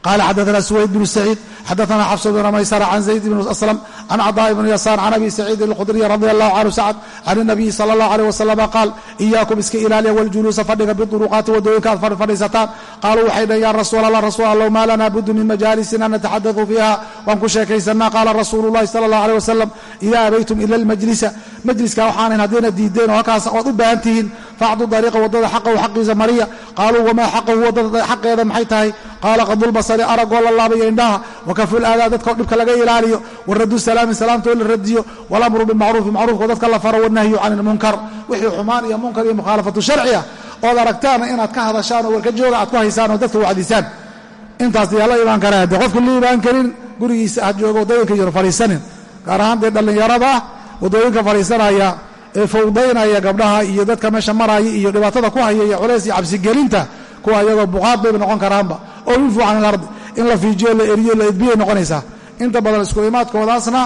qala xadaana suwayd bnu saciid xadaana xafs bn maysara can zayd bn aslam can cadaa bn yasaar can abi saciidin alkhudriy radi allahu canhu sacd can اnabiyi sala اllah alيh wasalama qaal iyaakum iska ilaaliya waljuluusa fadhiga biduruqaati wadooyinka aad fadhiisataan qaaluu waxay dhaheen ya rasuul allah rasuul allow maa lana budu min majaalisina nataxadau fiiha waan ku sheekaysanaa qaala rasuulu llahi sala اllah alيh wasalam idaa abaytum ila lmajlisa majliska waxaanan haddiina diideen oo halkaas oad u baahan tihiin faacdu dariiqa waddada xaqahu xaqiisa mariya qaaluu wamaa xaqahu waddada xaqeeda maxay tahay qaala qadulbasari aragoo la laabayo indhaha wakaful aadaa dadkao dhibka laga ilaaliyo waradu salaami salaamtoo la radiyo walamru bilmacruufi macruufko dadka la faro wanahyu can ilmunkar wixii xumaan iyo munkar iyo mukhaalafatu sharci ah ood aragtaana inaad ka hadashaan oo warka jooga aad ku haysaan oo dadka wacdisaan intaas yaa la imaan karaa dee qofka la imaan karin gurigiisa ha jooga waddooyinka yar fadhiisanin gaar ahaan dee dhallinyarada waddooyinka fadhiisanaya ee fawdaynaya gabdhaha iyo dadka meesha maraya iyo dhibaatada ku haya iyo culays iyo cabsigelinta kuwa iyagoo buqaad bayba noqon karaanba. Oo yunfu can ilardi in la fiijiyo la eriyo la edbiyay noqonaysaa. Inta badan isku imaadkoodaasna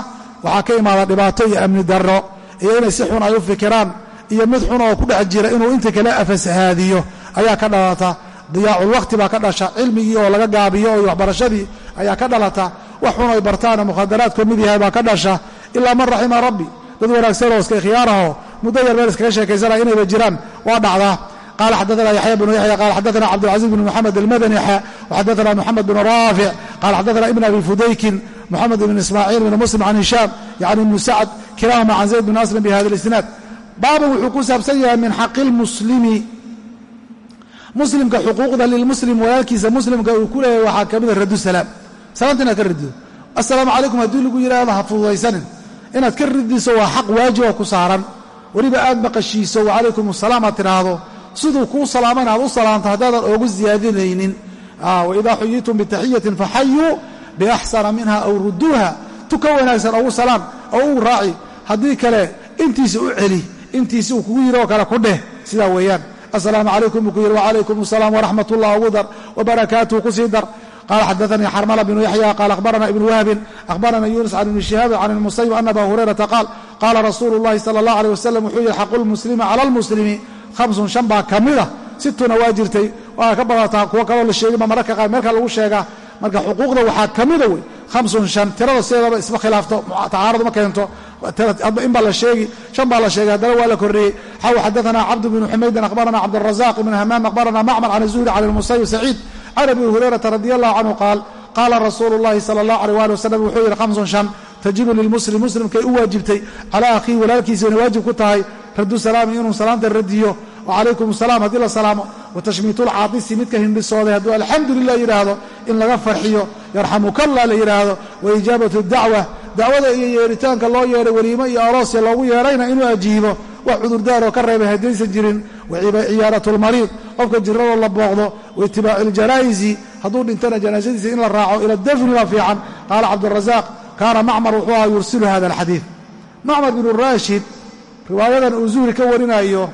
waxaa ka imaada dhibaato iyo amni darro iyo inay si xun ay u fikiraan iyo mid xun oo ku dhex jira inuu inta kale afasahaadiyo ayaa ka dhalata diyaaculwaqti baa ka dhasha cilmigii oo laga gaabiyo oo waxbarashadii ayaa ka dhalata. Wax xun ay bartaanoo mukhadaraadkoo mid yahay baa ka dhasha ilaa man raxima rabbi dad wanaagsanoo iska ikhyaaraho muddo yar meel iskaga sheekaysanaya inayba jiraan. Waa dhacdaa qala xadaana yaxya bnu yaxya qala xadaana cabdilcaziz bn moxamed almadani xa waxadaana moxamed bn raafic qala xadaana ibn abi fudaykin moxamed bn ismaaciil bn muslim can hishaam yani ibnu sacd kilahuma can zayd bn aslam bihada lisnaad baaban wuxuu ku saabsan yahay min xaqi lmuslimi muslimka xuquuqda lilmuslim walaalkiisa muslimka uu ku leeyahay waxaa ka mida radu salaam. Salaamta inaad ka ridido assalaamu calaykum haddii lagu yidhahdo ha fududaysanin inaad ka ridiso waa xaq waajiba ku saaran. Weliba aad maqashiiso wacalaykum asalaam aad tidhaahdo siduu kuu salaamayna aad u salaamto haddaadan oogu siyaadinaynin waidaa xuyitum bitaxiyatin faxayuu biaxsana minha aw ruduuha tu ka wanaagsan ogu salaan oo ugu raaci. Haddii kale intiisa u celi intiisi uu kugu yidhi oo kale ku dheh. Sidaa weeyaan. Assalaamu calaykum buu ku yidhi wacalaykum asalaam waraxmat ullah ugu dar wabarakaatuhu ku sii dar qala xadaanii xarmala bnu yaxya qaala akhbarana ibnu wahbin akhbarana yuunus can ibni shihaabin can ilmusayib ana aba hurayrata qaal qaala rasuulu llahi sala allah aleh wasalam wuxuu yihi xaqu lmuslimi cala almuslimi hamsun shan baa ka mida situna waa jirtay waa ka badataa kuwo kaloo la sheegin ba mararka qaar meelka lagu sheegaa marka xuquuqda waxaa ka mida wey hamsun shan tirada sideedaba isma khilaafto tacaarud ma keento in baa la sheegi shan baa la sheegay haddana waa la kordhiyey xaw xadaana cabdu bnu xumaydin akhbarana cabdrazaq ibn hamaam akhbarana macmar can zuhri can ilmusayib saciid can abi hurayrata radi allahu canhu qaal qaala rasuulu llahi sala allah alيh ali wasalam wuxuu yidhi hamsun shan tajibu lilmuslim muslimkay u waajibtay calaa akhiihi walaalkiisa inay waajib ku tahay radu salaami inuu salaamta radiyo wacalaykum asalaam haddii la salaamo watashmiitulcaatisi midka hindhisooday hadduu alxamdu lilah yidhaahdo in laga farxiyo yarxamukallah la yidhaahdo waijaabatu dacwa dacwada iyo yeeritaanka loo yeedhay weliimo iyo aroosya loogu yeedhayna inuu ajiibo wax cudurdaar oo ka reebay haddaysan jirin waciyaadatu lmariid. Qofka jiradoo la booqdo waitibaaci iljanaa'izi hadduu dhintana janaasadiisa in la raaco ila dafni la fiican. Qaala cabdurasaaq kaana macmar wuxuu ahaa yursilu hada alxadiid. Macmar binu raashid riwaayadan uu zuhri ka warinayo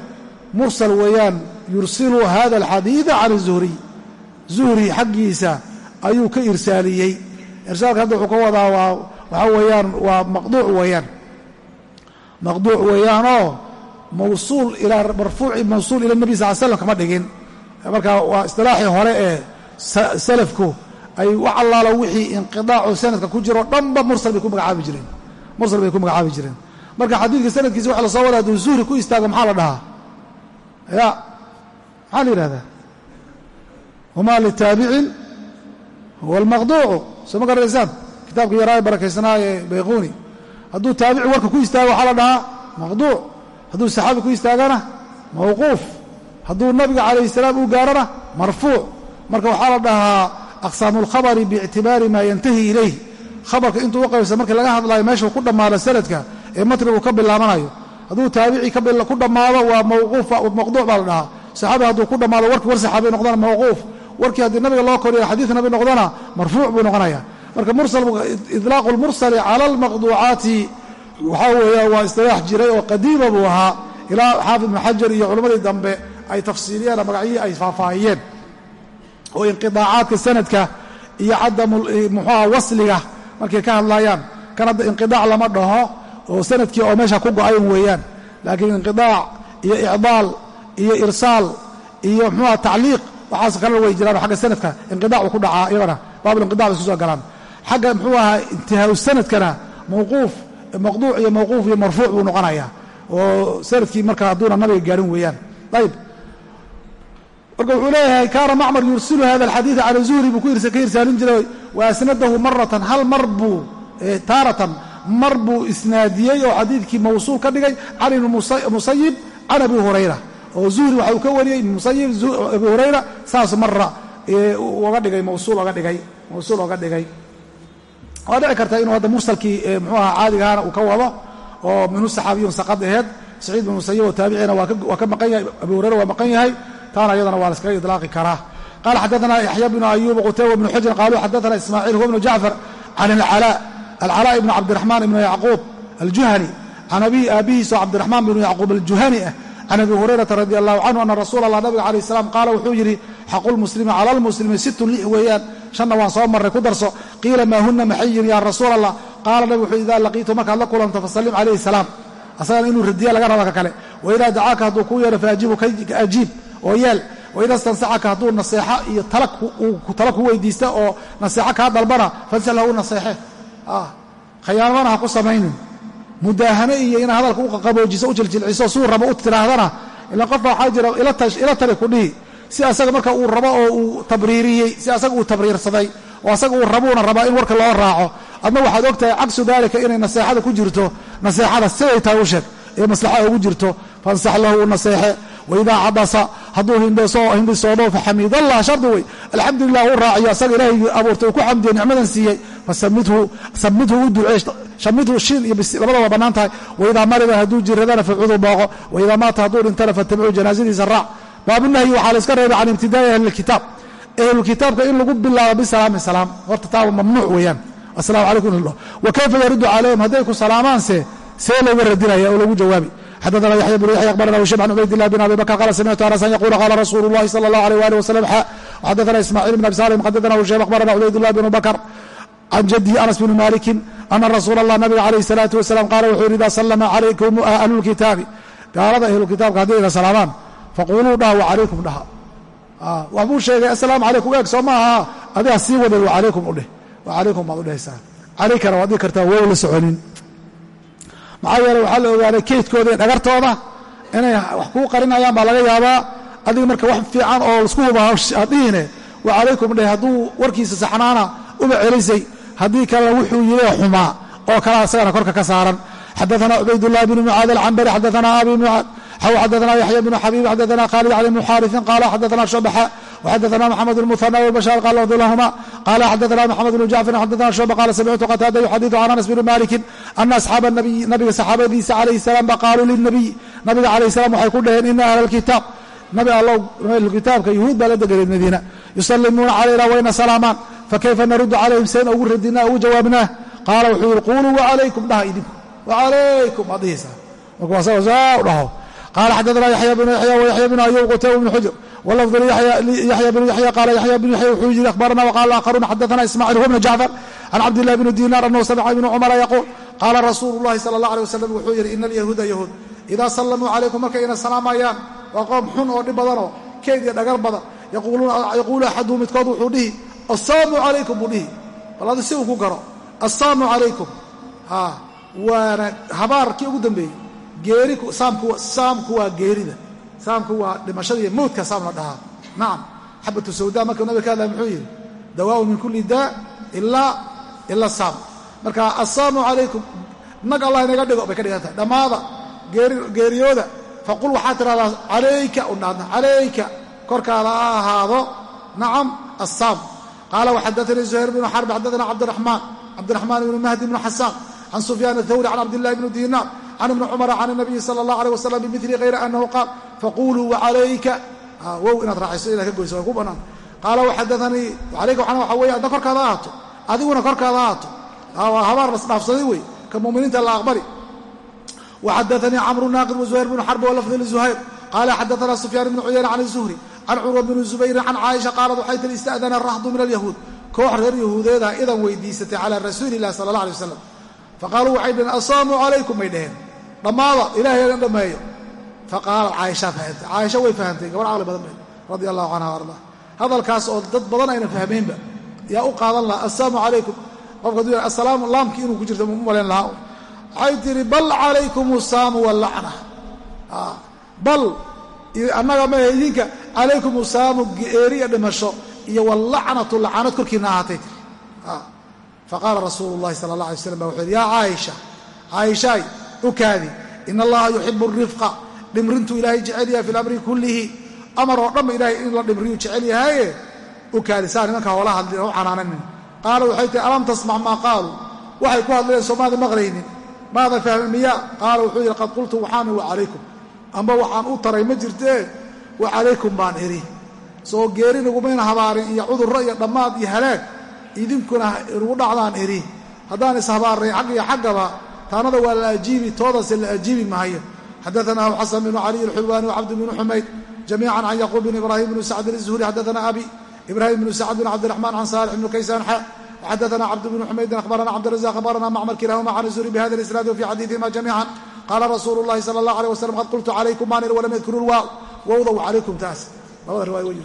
mursal weeyaan yursilu hada alxadiida can zuhriy zuhri xaggiisa ayuu ka irsaaliyey. Irsaalka hadda wuxuu ka wadaa waa waxaa weeyaan waa maqduuc weeyaan. Maqduuc weeyaanoo mawsuul ilaa marfuuci mawsuul ila nebi sal l slam kama dhigin. Marka waa istilaaxii hore ee salafku ay wax allaalo wixii inqidaacoo sanadka ku jiro dhanba mursal bay ku magacaabi jireen. Mursal bay ku magacaabi jireen. Marka xadiidka sanadkiisa waxa la soo wadaa hadduu zuhri ku istaago maxaa la dhahaa? Ya maxaa la yidhahdaa wamaa litaabicin huwa almaqduucu. Soo ma garanaysaan kitaabka yaraa barakaysanaa ee bayquuni. Hadduu taabici warka ku istaago waxaa la dhahaa maqduuc hadduu saxaabi ku istaagana mawquuf. Hadduu nabiga calayh salaam uu gaarana marfuuc marka waxaa la dhahaa aqsaamu alkhabari biictibaari maa yantahi ilayh. Khabarka intuu u qaybsa markii laga hadlayo meeshuu ku dhammaado sanadka ee matnigu ka bilaabanayo. Hadduu taabici ku dhammaado waa mawquuf maqduuc baa la dhahaa. Saxaabi hadduu ku dhammaado warki war saxaabi noqdana mawquuf. Warkii haddii nabiga loo koriyo xadiid nabi noqdana marfuuc buu noqonaya marka ilaaqu lmursali cala almaqduucaati waxaa weeya waa istilaax jiray oo qadiima buu ahaa. Ilaa xaafid ibnu xajar iyo culammadii dambe ay tafsiiliyeen magacyihii ay faahfaahiyeen. Oo inqidaacaadka sanadka iyo cadamu muxuuha wasliga markay ka hadlayaan kan hadda inqidaac lama dhaho oo sannadkii oo meesha ku go'ayn weeyaan. Laakiin inqidaac iyo icdaal iyo irsaal iyo muxuuha tacliiq waxaas kalena way jiraan xagga sanadka inqidac uu ku dhacaa iyagana baabulinqidac bay isku soo galaan. Xagga muxuu ahaa intihaau sanadkana mawquuf maqduuc iyo mawquuf iyo marfuuc buu noqonayaa oo sannadkii marka hadduuna nabiga gaarin weeyaan. Ayb marka wuxuu leeyahay kaana macmar yursilu hada alxadiida cala zuhri buu ka irsaalin jiray wa asnadahu maratan hal mar buu taaratan mar buu isnaadiyey oo xadiidkii mawsuul ka dhigay can ibni musayib can abi hurayra. Oo zuhri waxa uu ka wariyey ibn musayib abi hurayra saas mara uga dhigay mawsuul oga dhigay mawsuul oga dhigay waa dhici karta inuu hadda mursalkii muxuu aha caadigaana uu ka wado oo minhu saxaabiyun saqad aheed saciid bin musayib oo taabiciina waa ka maqan yahay abi hurayra waa maqan yahay taana iyadana waa laskaga idlaaqi karaa. Qala xadaثna yaxya bnu ayub qutayba bnu xujr qaluu xadaثna ismaaciil huwa bnu jacfar can alcalaa alcalaa ibn cabdiraxmaan ibn yacquub aljuhani can abihi aabihiis oo cabdiraxmaan bnu yacquub aljuhani ah can abi hurayrata radi allahu canhu ana rasuula allah nabiga calayh salaam qaala wuxuu yidhi xaqu lmuslimi cala lmuslimi sittun lix weeyaan shanna waan soo marray ku darso. qiila maa huna maxay yihiin yaa rasuula allah qaala nabig wuxuu idaa laqiitu markaad la kulanto fasallim calayhi salaam. Asagana inuu radiya laga raba ka kale. Waidaa dacaaka hadduu kuu yeero faajibu ka ajiib oo yeel waida stansacaka hadduu naseexo iyo tala ku weydiista oo naseexo kaa dalbana fansal lahu naseexe. Khayaanadana ha ku samaynin. Mudaahane iyo inaad hadalka u u jiljilciso suu rabo u tiraahdana ila qofba waxaa jira ila tali ku dhihi si asaga marka uu rabo oo uu tabriiriyey si asaga uu tabriirsaday oo asaga uu rabuuna rabaa in warka loo raaco adna waxaad og tahay cagsu daalika inay naseexada ku jirto naseexada siday tahay u ee maslaxa ugu jirto fansax lahu naseexe waidaa cadasa hadduu hindisoodo faxamidallah shardi wey. Alxamdulilah u raaciyo asaga ilaahay abuurtay uu ku xamdiyo nicmadan siiyey fasamidhu u ducee shamidhu shiin iyo labada waa bannaan tahay. Waidaa marida hadduu jiradana facudu booqo waidaa maata hadduu dhintana fatabicuu janaasadiisa raac baabunahyi waxaa la iska reebay can ibtidaai ahlilkitaab ahlulkitaabka in lagu bilaabo bisalaami salaam. Horta taaba mamnuuc weeyaan. Asalaamu calaykum wa kayfa yaruddu calayhim? Hadday ku salaamaanse see looga radinaya oo lagu jawaabi. Xadana yaxya bnu yaxya akbarana wshayb can cubaydilah bin abi bakr qaala samictu anasan yaquula qaala rasuulu llahi sala allah alيh ali wasalam xa waxadana ismaaciil bn abi salim xadana wshayb akbarana cubaydulah binu bakr can jadii anas bni malikin ana rasuula allah nabiga calayhi salaatu wasalam qaala wuxuu yidhi ida sallama calaykum ahlulkitaabi gaalada ahlulkitaabka hadday ina salaamaan faquuluu dhaha wacalaykum dhaha waxbuu sheegay assalaamu calaykum eeg soo maaha adigaa sii wadan wacalaykum udheh wacalaykum baad udhehaysaa calaykana waad dhigi kartaa wow la soconin maxaa yeele waxaa la ogaaday keydkooda dhagartooda inay wax kuu qarinayaan baa laga yaabaa adiga marka wax fiican oo la isku huba dhihine wacalaykum dheh hadduu warkiisa saxnaana uba celisay haddii kalena wuxuu yidhee xumaa oo kalaa isagana korka ka saaran xadaanaa cubaydullah bnu mucaad alcambari xadaanaa abi mucaad xaw xadaثna yaxya bn xabiib xadaثna khaalid cali bn xaariثin qala xadaثna shubaxa وxadaثna mxamed bn muثanى wbashاar qal radi lahuma qala xadaثna mxamed bn jacfar xadaثna shuba qala samictu qataada yuxadiثu can anas bn maliki ana asxaaba nabiga saxaabadiisa calayh الsalam ba qaaluu lilnabiy nabiga calayh الsalam waxay ku dhaheen ina ahla اlkitaab nabi allow ahlukitaabka yuhuud baa la deganeed madiina yusalimuuna calayna wayna salaamaan fakayfa naruddu calayhim seen ugu radinaa ugu jawaabnaa qaala wuxuu yihi quluu wacalaykum dhaha idinku wacalaykum baad dhihaysaa markuu asaga saa u dhaho qala xadana yaya bnu yaya wyaya bnu ayub qutayba bnu xujr wlafdu yaya bnu yaya qaala yaya bnu yaya wuxuu yidhi akhbarana wqala aakharuuna xadaana ismacil huwa bnu jacfar can cabdillahi bni dinar anahu samica ibnu cumara yaquul qaala rasuulu llahi sala allah alay wasalam wuxuu yidhi ina alyahuuda yahuud idaa sallamuu calaykum markay ina salaamayaan waa qoom xun oo dhib badanoo keyd iyo dhagar badan yaquulu axadu midkood wuxuu dhihi asaamu calaykum buu dhihi bal adu si uu ku garo asaamu calaykum waana habaarkii ugu dambeeyey saamku waa geerida. Saamku waa dhimashada iyo mowdka saam la dhahaa. Nacam xabatu sawda markuu nabiga ka hadlaya muxuu yidhi dawaaun min kulli daa ila saam. Marka assaamu calaykum. Nag allah inaga dhigo bay ka dhigan tahay dhammaada geeriyooda faqul waxaad tidhahdaa calayka udhaadna calayka. Korkaada ha ahaado nacam assaam. Qaala waxadaanii zuhayr bnu xarb xaddaana cabdiraxmaan cabdiraxmaan ibnu mahdi bnu xasaan can sufyaan athawri can cabdillahi bni diinaar can ibni cumara can nabiyi sala allah aleh wasalam bimili hayra anahu qaal faquluu wacalayka wow inaad raacayso inaad ka goyso waa ku bannaan qaala waxadaanii alayka waxana waxa weeye adna korkaada ahaato adiguna korkaada ahaato waa habaar lasdhaafsaday wey ka muminiinta la aqbali waxadaanii camru naaqid wazuhayr bnu xarb walafdi lizuhayr qaala xadaana sufyaan ibnu cuyayna can izuhri can curwa bni zubayrin can caaisha qaalat waxay tiri ista'dana rahdu min alyahuud koox reer yahuudeeda idan weydiisatay calaa rasuuli illahi sala allah alay wasalam faqaaluu waxay dhaheen asaamu calaykum bay dhaheen dhammaada ilahay agan dhammeeyo faqaalat caaisha fahamtay caaisha way fahamtay gabar caqli badan bay. Radia allahu canha arda. Hadalkaas oo dad badan ayna fahmaynba yaa u qaadan lahaa assalaamu calaykum. Qofka yahay assalaamu laamkii inuu ku jirto u malayn lahaa. Waxay tihi bal calaykum usaamu wallacna bal annaga maahe idinka calaykum usaamu geeriya dhimasho iyo wallacnatu lacanad korkiina ahaatay tiri faqaala rasuulu llahi sala allah alay slam ba wuxuu yidhi yaa caaisha caaishaay ukaadi in allaha yuxibu rifqa. Dhimrintuu ilaahay jecel yahay fi lamri kullihi. Amar oo dhanba ilahay in la dhimriyuu jecel yahaye ukaadi saa nimanka hoola hadlin oo canaananin. Qaala waxay tihi alam tasmac maa qaaluu waxay ku hadleen soomaada maqlaynin? Maadan fahmin miya qaala wuxuu yidhi qad qultu waxaani wa calaykum. Amba waxaan u taray ma jirtee? Wa calaykum baan idhi. Soo geeri nagumayna habaarin iyo cudurro iyo dhammaad iyo halaag idinkuna inugu dhacdaan idhi. Haddaan ishabaarnay xag iyo xaggaba taanada waa la ajiibi toodase la ajiibi maayo xadaanah xasan bnu caliy alxulwaani wacabdi bnu xumayd jamiican can yaqub bin ibrahim bni sacdin izuhri xadaana abi ibrahim bnu sacd bin cabdiraxmaan can saalix bnu kaysaan xa xadaana cabd bnu xumaydin ahbarana cabdirazaq ahbarana macmar kilahuma can zuhri bihada lisnaadi wafi xadiiihima jamiican. Qaala rasuulu llahi sala allah aleh wasalam qad qultu calaykumaan walam yadkuru lwaaw wowda calaykum taas. Labada riwaaya wey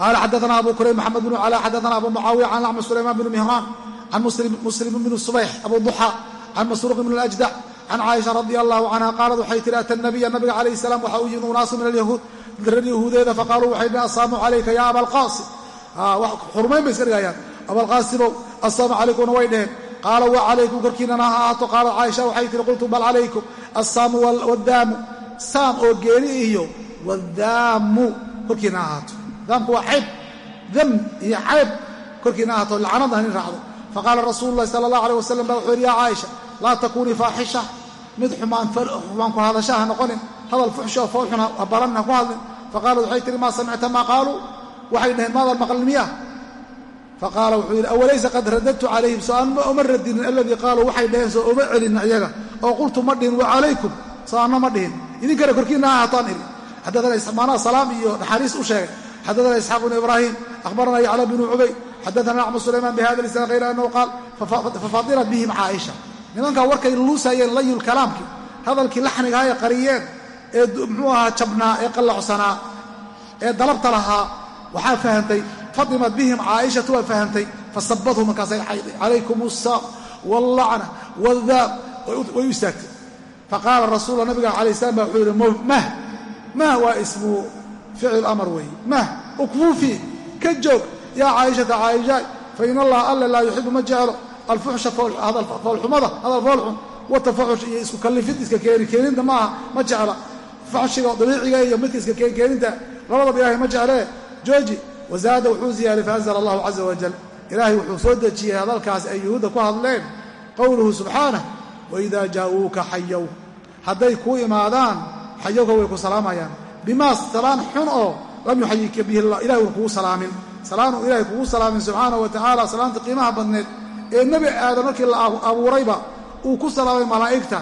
qaala xadaana abu kurayb maxamed bnu cala xadaana abu mucaawiya can lacmi sulaymaan bnu mihraan can muslim bni subayx abu duxa can masruuq bn اljdac can caaisha radia allahu canha qaalad waxay tihi ata nabiya nabiga calayh salaam waxaa u yimi unaasu min alyahuud darad yahuudeeda faqaaluu waxay dhiheen asaamu calayka yaa abaalqaasim xurmayn bay iska dhigayaan abaalqaasimow asaamu calaykumna way dheheen qaala wa calaykum korkiinana ha ahaato qaalad caaisha waxay tihi qultu bal calaykum assaamu waddaamu saam oo geeri iyo waddaamu korkiina ahaato daamku waa cayb dam iyo cayb korkiina ahaato lacnadna nin raacdo faqaala rasuulu llahi sala allah aleyh wasalam ba wuxuu yidhi ya caaisha laa takuunii faaxisha mid xumaan ku hadasha ha noqonin hadal fuxsho foolxun ha baran ha ku hadlin faqaalat waxay tihi maa samicta maa qaaluu waxay dhaheen maadan maqlin miya faqaala wuxuu yidhi awalaysa qad radadtu calayhim soo aan uma radinin aladii qaaluu waxay dhaheen soo uma celin iyaga oo qultu ma dhihin wa calaykum soo anna ma dhihin idinkana korkiinna ha ahaataan iri xadaana maanaha salaam iyo naxariis u sheegay xadaana isxaaq bnu ibraahim akhbarana yacla bnu cubayd xadaana acmu sulaymaan bihada lisnad hayra annahu qaal fafadilat bihim caaisha nimankaa warkay luusayeen layul kalaamkii hadalkii laxnigaha ee qariyeen ee muxuu ahaa jabnaa ee qallaxsanaa ee dalabta lahaa waxaa fahamtay fadimat bihim caaishatu waa fahamtay fasabadhu markaasay xayday calaykum asaam wallacna wadaab way u istaagtay faqaala rasuula nabiga alay slam ba wuxuu yidhi mah mah waa ismu ficil amar weeye mah ukfuufi ka joog yaa caaishata caaisha fain allaha alla laa yuxibu ma jeclo. Alfuxsha foolxumada hadal foolxun watafaxush iyo isku kallifid iska keenikeeninta maaha ma jecla. Faxshiga dabiiciga iyo midka iska keenkeeninta labadaba ilahay ma jeclee. Jooji wazaada wuxuu ziyaaday faanzla allahu caza wajal ilaahay wuxuu soo dejiyey hadalkaas ay yuhuudda ku hadleen. Qowluhu subxaanah waidaa jaa'uuka xayow. Hadday kuu imaadaan xayowka way ku salaamayaan bimaa salaan xun oo lam yuxayika bihi ilahay un kugu salaamin salaanuu ilahay kugu salaamin subxaanah wa tacaala salaanta qiimaha badneed ee nebi aadam markii la abuurayba uu ku salaamay malaa'igta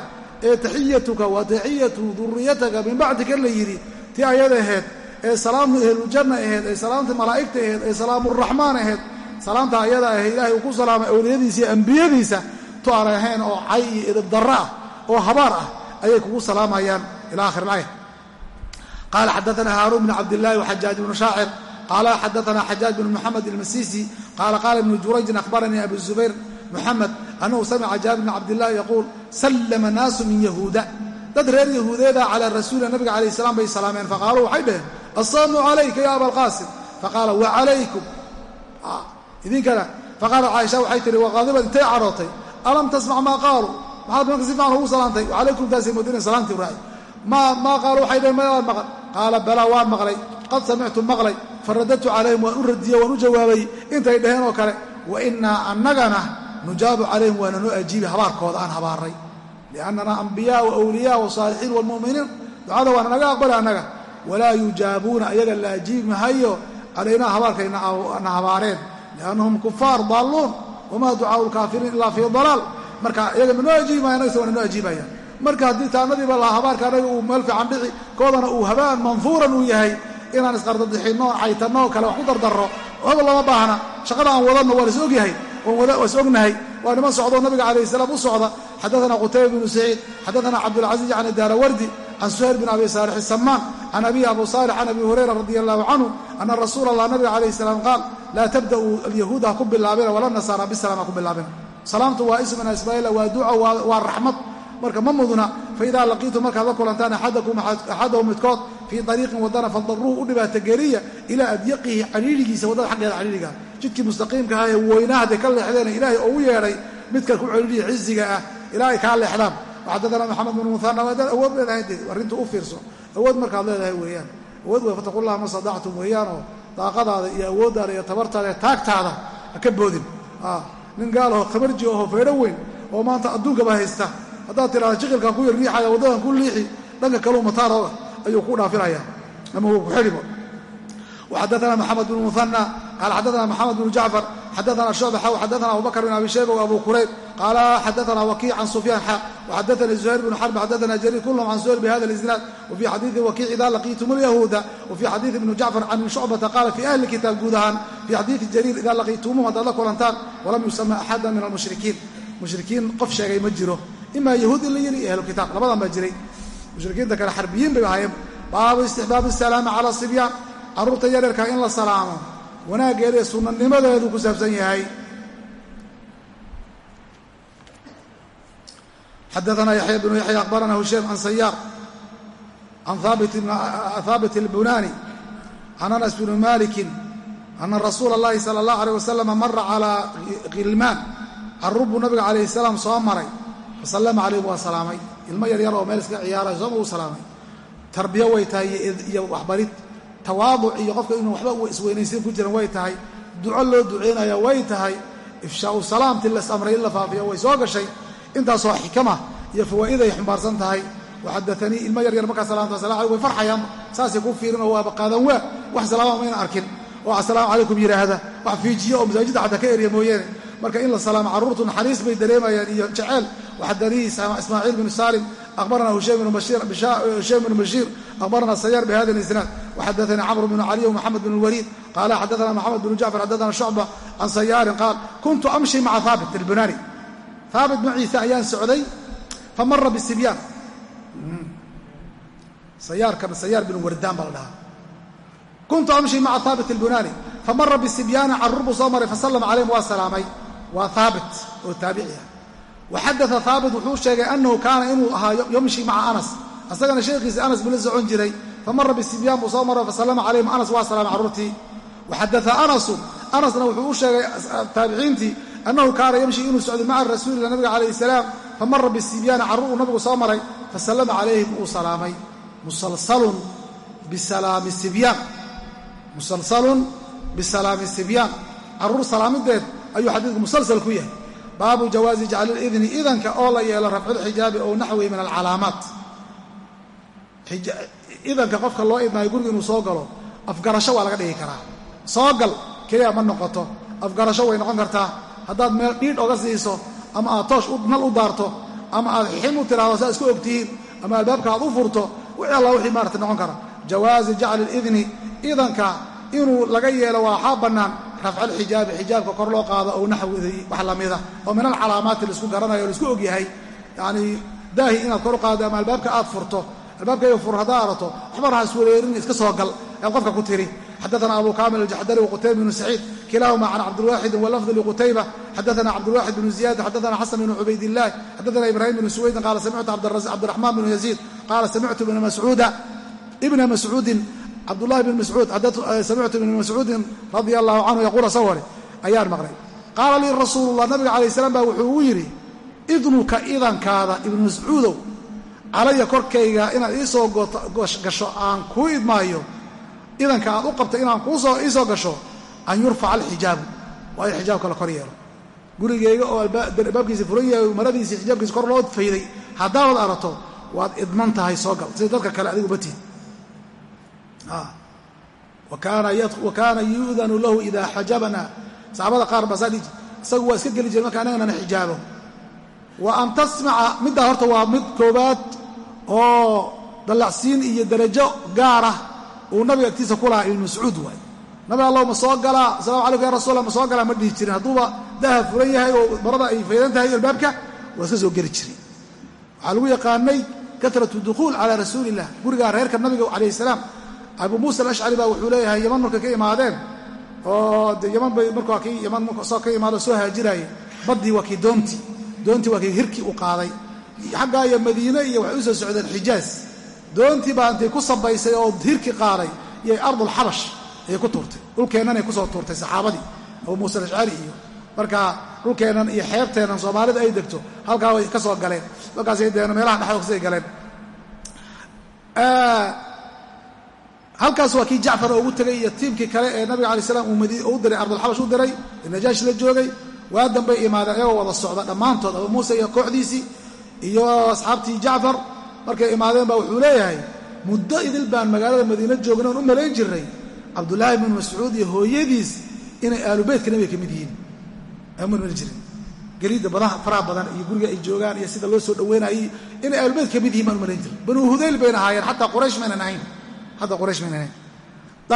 ee taxiyatuka wa taxiyatu duriyataka min bacdika la yidhi ti ayada ahayd ee salaamu ahlujanna ahayd ee salaamta malaa'igta ahayd ee salaamuraxmaan ahayd salaamta ayada ahayd ilaahay uu ku salaamay awliyadiisa iyo ambiyadiisa tu aan ahayn oo cay iyo idibdarro ah oo habaar ah ayay kugu salaamayaan ila akhir alaya qaala xadaana haaruun bn cabdillaahi waxajaaj bnu shaacir qaala xadaana xajaaj bn muxamed ilmasisi qaala qaala ibnu jurayjin akhbaranii abu zubayr muxamed annahu samica jaabir bn cabdillahi yaquul sallama naasu min yahuuda dad reer yahuudeeda calaa rasuulila nabiga calayh salaam bay salaameen faqaaluu waxay dhaheen assalaamu calayka ya abalqaasim faqaala wacalaykum idinkana faqaalat caaisha waxay tihi waqaadibad intay cadhootay alam tasmac maa qaaluu maxaad nimanka si fiican ugu salaantay wacalaykum taasay moodina salaantii raaci maa qaalu waxay dhaheen ma waan maqal qaala balaa waan maqlay qad samictu maqlay faradadtu calayhim waan u radiye waan u jawaabay intay dhaheen oo kale wa innaa annagana nujaabu calayhim waana noo ajiibi habaarkooda aan habaaray. Liannana ambiyaa wa wliyaa wasaalixiin waalmu'miniin ducada waana naga aqbali annaga. Walaa yujaabuuna ayaga la ajiibi mahayo calaynaa habaarkayna na habaareen. Liannahum kufaar daalluun wamaa ducaau lkaafiriin ilaa fii dalaal. Marka iyaga ma noo ajiibimaya anagase waana noo ajiibayaan marka haddii taanadiiba laha habaarka anaga uu meel fiican dhici koodana uu habaan manfuuran uu yahay inaan isqardadixinno caytanno kale wax ku dardarro. Haba lama baahna. Shaqada aan wadanno waa is ognahay. Waa niman socdoo nabiga calayh salaam u socda. Xadaana qutayba bnu saciid xadaana cabdulcaziiz can daarawardi can suhayr bin abi saalix isamaan can abihi abu saalix can abi hurayra radi allahu canhu ana rasuula allah nabiga calayh salaam qaal laa tabda'uu alyahuuda ha ku bilaabina wala nasaara bisalaam ha ku bilaabina. Salaamtu waa ismina ismaa'iila waa duca waa raxmad. Marka ma mudna faidaa laqiitum markaad la kulantaan axadahu midkood fii ariiqin wadana fadaruuhu u dhibaata geliya ilaa adyaqihi caliiligiisa waddada xaggeeda caliiliga jidkii mustaqiimka ah ee weynaa hadday ka leexdeen ilaahay oo u yeedhay midkan ku celiiliya ciziga ah ilaa kaa leexdaan waxadadana maxamed bin muhana waadaad awood leedahay de arrinta u fiirso awood markaad leedahay weeyaan awood wey fataqullaha ma sadactum weeyaanoo daaqadaada iyo awooddaada iyo tabartaada taagtaada ha ka boodin nin gaalaho khabarji aho faydho weyn oo maanta adduunkaba haysta haddaad tiraada jiqilkan ku yar riixaya waddadan ku liixi dhanka kaleu mataarooda ayuu ku dhaafinaya ama uu ku xidhibo. Waxadaana maxamed bn muhana qaala xadaana maxamed bnu jacfar xadaana shucba xaw xadaana abubakr bin abi shayba abu kurayb qaala xadaana wakiic can sufyaan xa waxadaanii zuhayr bnu xarb xadaana jariir kulhm can suhayr bihada lisnaad wafii xadiidi wakiic ida laqiitum lyahuuda wafii xadiidi ibni jacfar can shucbata qaala fi ahli kitaab guud ahaan fii xadiidi jariir ida laqiitumuuh haddaad la kulantaan walam yusama axada min almushrikiin. Mushrikiin qof sheegay ma jiro. Imaa yahuud in la yiri ahlukitaab labadan baa jiray mushrikiinta kale xarbiyiin bay ahaayeen baabu istixbaabi salaami cala sibyaan carruurta yareerkaa in la salaamo wanaaggeeda ee sunnanimadeedu ku saabsan yahay xadaana yaxya bnu yaxya akhbarana husheym can sayaar can haabit اlbunaani can anas bni malikin ana rasuula اllahi sala اllahu alيh wasalam mara calaa khilmaan carruur buu nabiga calayh salaam soo maray fasalama calayhim waa salaamay ilmo yaryar oo meel iska ciyaarayo sooma uu salaamay. Tarbiyo way tahay iyo waxbarid. Tawaaduc iyo qofka inuu waxba isweynaysiin ku jiran way tahay. Duco loo duceynaya way tahay. Ifshaau salaamti las amray in la faafiyo way soo gashay. Intaasoo xikama iyo fawaa'iday xumbaarsan tahay. Waxadaanii ilmo yaryar markaa salaamta asalamu alaykum way farxayaan. Saasay ku fiirinoo waaba qaadan waa wax salaama mayna arkin. Oo assalaamu calaykum yidhaahda. Wax fiijiyo oo masaajidda xataa ka erya mooyeene marka in la salaamo carruurtu naxariis bay dareemayaan iyo jaceyl waxadanii ismaaciil bnu salim akhbarana hushaym bnu bashiir akhbarana sayaar bihada isnaad waxadaanii camr bnu caliy wmaxamed bn lwaliid qaala xadaana maxamed bnu jacfar xadaana shucba can sayaarin qaal kuntu amshi maca haabit albunani haabit maciise ayaan socday famara bisibyaan. Sayaarkan sayaar binu wardaan baa la dhahaa. Kuntu amshi maca haabit albunani famara bisibyaana carruur buu soo maray fasallama calayhim waa salaamay waa haabit oo taabici ah. Waxadaa haabit wuxuu sheegay annahu kaana inuu ahaa yamshi maca anas. Asagana sheekhiisa anas buu la socon jiray. Famara bisibyaan buu soo maro fasallama calayhim. Anas waa salaamay carruurtii waxadaa anasun anasna wuxuu u sheegay taabiciintii annahu kaana yamshi inuu socday maca rasuulillah nabiga calayhi salaam. Famara bisibyaana carruur uu nabigu soo maray. Fasallama calayhim uu salaamay. Musalsalun bisalaami sibyaan musalsalun bisalaami sibyaan carruur salaamideed ayuu xadiidku musalsal ku yahay. Baabu jawaazi jacli lidni idanka oo la yeelo rafculxijaabi ow naxwihi min alcalaamaat. Idanka qofka loo idnaayo guriga inuu soo galo afgarasho waa laga dhigi karaa. Soo gal keliya ma noqoto. Afgarasho way noqon kartaa. Haddaad meel dhiidh oga siiso ama aad toosh nal u daarto ama aad xin u tiraahdo saa isku ogtihiin ama albaabka aad u furto wixii alla wixii maarata noqon kara. Jawaazi jacli lidni idanka inuu laga yeelo waxaa bannaan. Rafcalxijaabi xijaabka kor loo qaado ow naxwidii wax lamida oo min alcalaamaati la isku garanayo o la isku ogyahay. Yacanii daahi inaad kor u qaado ama albaabka aad furto albaabkayga fur haddaa arato waxba raha iswareerin iska soo gal. Ayaad qofka ku tiri xadaana abu kamil aljaxdari wqutayba bnu saciid kilahuma can cabdilwaxidi walafdi liqutayba xadaana cabdilwaxid bnu ziyad xadaana xasan bnu cubaydillahi xadaana ibrahim bnu suwaydin qaala samictu cabdiraxmaan bnu yaziid qaala samictu ibna mascuudin cabdulahi bn mascuud samictu ibna mascuudin radia allahu canhu yaquul asaware ayaan maqlay. Qaala lii rasuulullah nabiga calayh salaam baa wuxuu ugu yidhi idnuka idankaada ibnu mascuudow calaya korkayga inaad iisoo gasho aan kuu idmaayo. Idanka aad u qabtay inaan kuusoo iisoo gasho an yurfaca alxijaabu waa in xijaabka la kor yeelo. Gurigeyga oo albaabkiisa furan yahay maradiisii xijaabkiisa kor loo fayday haddaanad arato waad idman tahay soo gal. Sida dadka kale adigu matiid wa kaana yu'danu lahu idaa xajabana saxaabada qaar baa saa dhii isagu waa iska geli jire marka anagana na xijaabo. Wa an tasmaca middaa horta waa mid koobaad oo dallacsiin iyo darajo gaar ah uu nabiga agtiisa ku lahaa ibnu mascuud waay. Nabi allah ma soo galaa asalamu calaykum ya rasulla ma soo galaa ma dhihi jirin. Hadduuba daha furan yahay oo marada ay faydan tahay albaabka waa iska soo geli abu muusa alashcari baa wuxuu leeyahay yaman markay ka imaadeen? Oo de yaman bay markaa kii yaman soo ka imaado soo haajiraayay baddii waa kii doontii doontii waa kii hirkii u qaaday. Xaggaa iyo madiine iyo waxay u soo socdeen xijaaz. Doontii baa intay ku sabaysay oo hirkii qaaday iyo ardulxabash ayay ku tuurtay. Dhulkeennanay ku soo tuurtay saxaabadii abu muusa alashcari iyo markaa dhulkeennan iyo xeebteennan soomaalida ay degto halkaa way ka soo galeen. Markaasay deen meelaha dhexdoodasay galeen halkaas waa kii jacfar ugu tegay iyo tiimkii kale ee nabiga alai slam uu diray ardulxabash u diray ee najaashi la joogay. Waa dambay imaadeen ayagoo wada socda dhammaantood abu muuse iyo kooxdiisii iyo asxaabtii jacfar. Markay imaadeen baa wuxuu leeyahay muddo idil baan magaalada madiina joogna oon u malayn jirray. Cabdulaahi bnu mascuud iyo hooyadiis inay aalubeytka nabiga ka mid yihiin. Mali jirin geliidda faraha badan iyo guriga ay joogaan iyo sida loo soo dhaweynayay inay aalubeyt ka mid yihiin baan u malayn jiray. Banuu hudayl bayna ahaayeen xataa quraysh maynan ahayn hadda quraysh maynan ahayn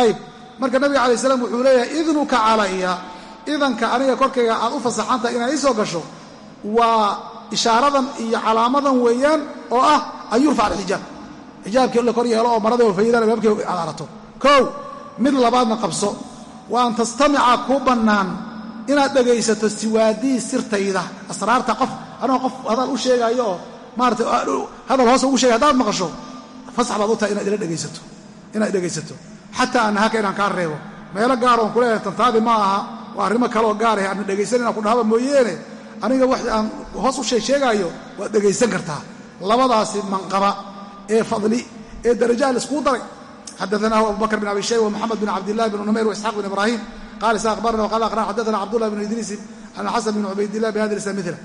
ayib marka nabiga alay slam wuxuu leeyahay idnuka calaya idanka aniga korkayga aad u fasaxantahay inaad ii soo gasho waa ishaaradan iyo calaamadan weeyaan oo ah an yurfac alxijaab. Xijaabkii la kor yeelo oo marada faydan albaabkii aad arato kow mid labaadna qabso. Wa an tastamica kuu bannaan inaad dhegaysato siwaadii sirtayda asraarta qof. Anoo qof hadal u sheegaayo oo maarata hadal hoose ugu sheegay hadaad maqasho fasax baad u tahay inaad ila dhegaysato inaad dhegaysato. Xataa anahaka inaan kaa reebo meelo gaar oon kuleeyahay tantaadi ma aha waa arrimo kaleoo gaarah aadna dhegaysan inaan ku dhahaba mooyeene aniga wax aan hoos u sheegsheegaayo waad dhegaysan kartaa. Labadaasi manqaba ee fadli ee darajaha laiskugu daray. Xadaanahu abubakr bin abi shayba wmoxamed bin cabdillahi bin numayr waisxaaq bin ibraahim. Qala sa abarna wqala aqran xadana cabdullah bn idriisin an xasan bin cubaydillah bihada lisna mila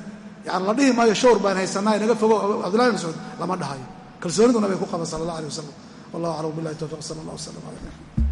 yani la dhihi maayo showr baan haysanaa inaga fogo cabdullahi bin lama dhahayo. Kalsooniduna ku qaban sala allah aleh wasalam wallah aclam billahi towfiq sala allah wslam ala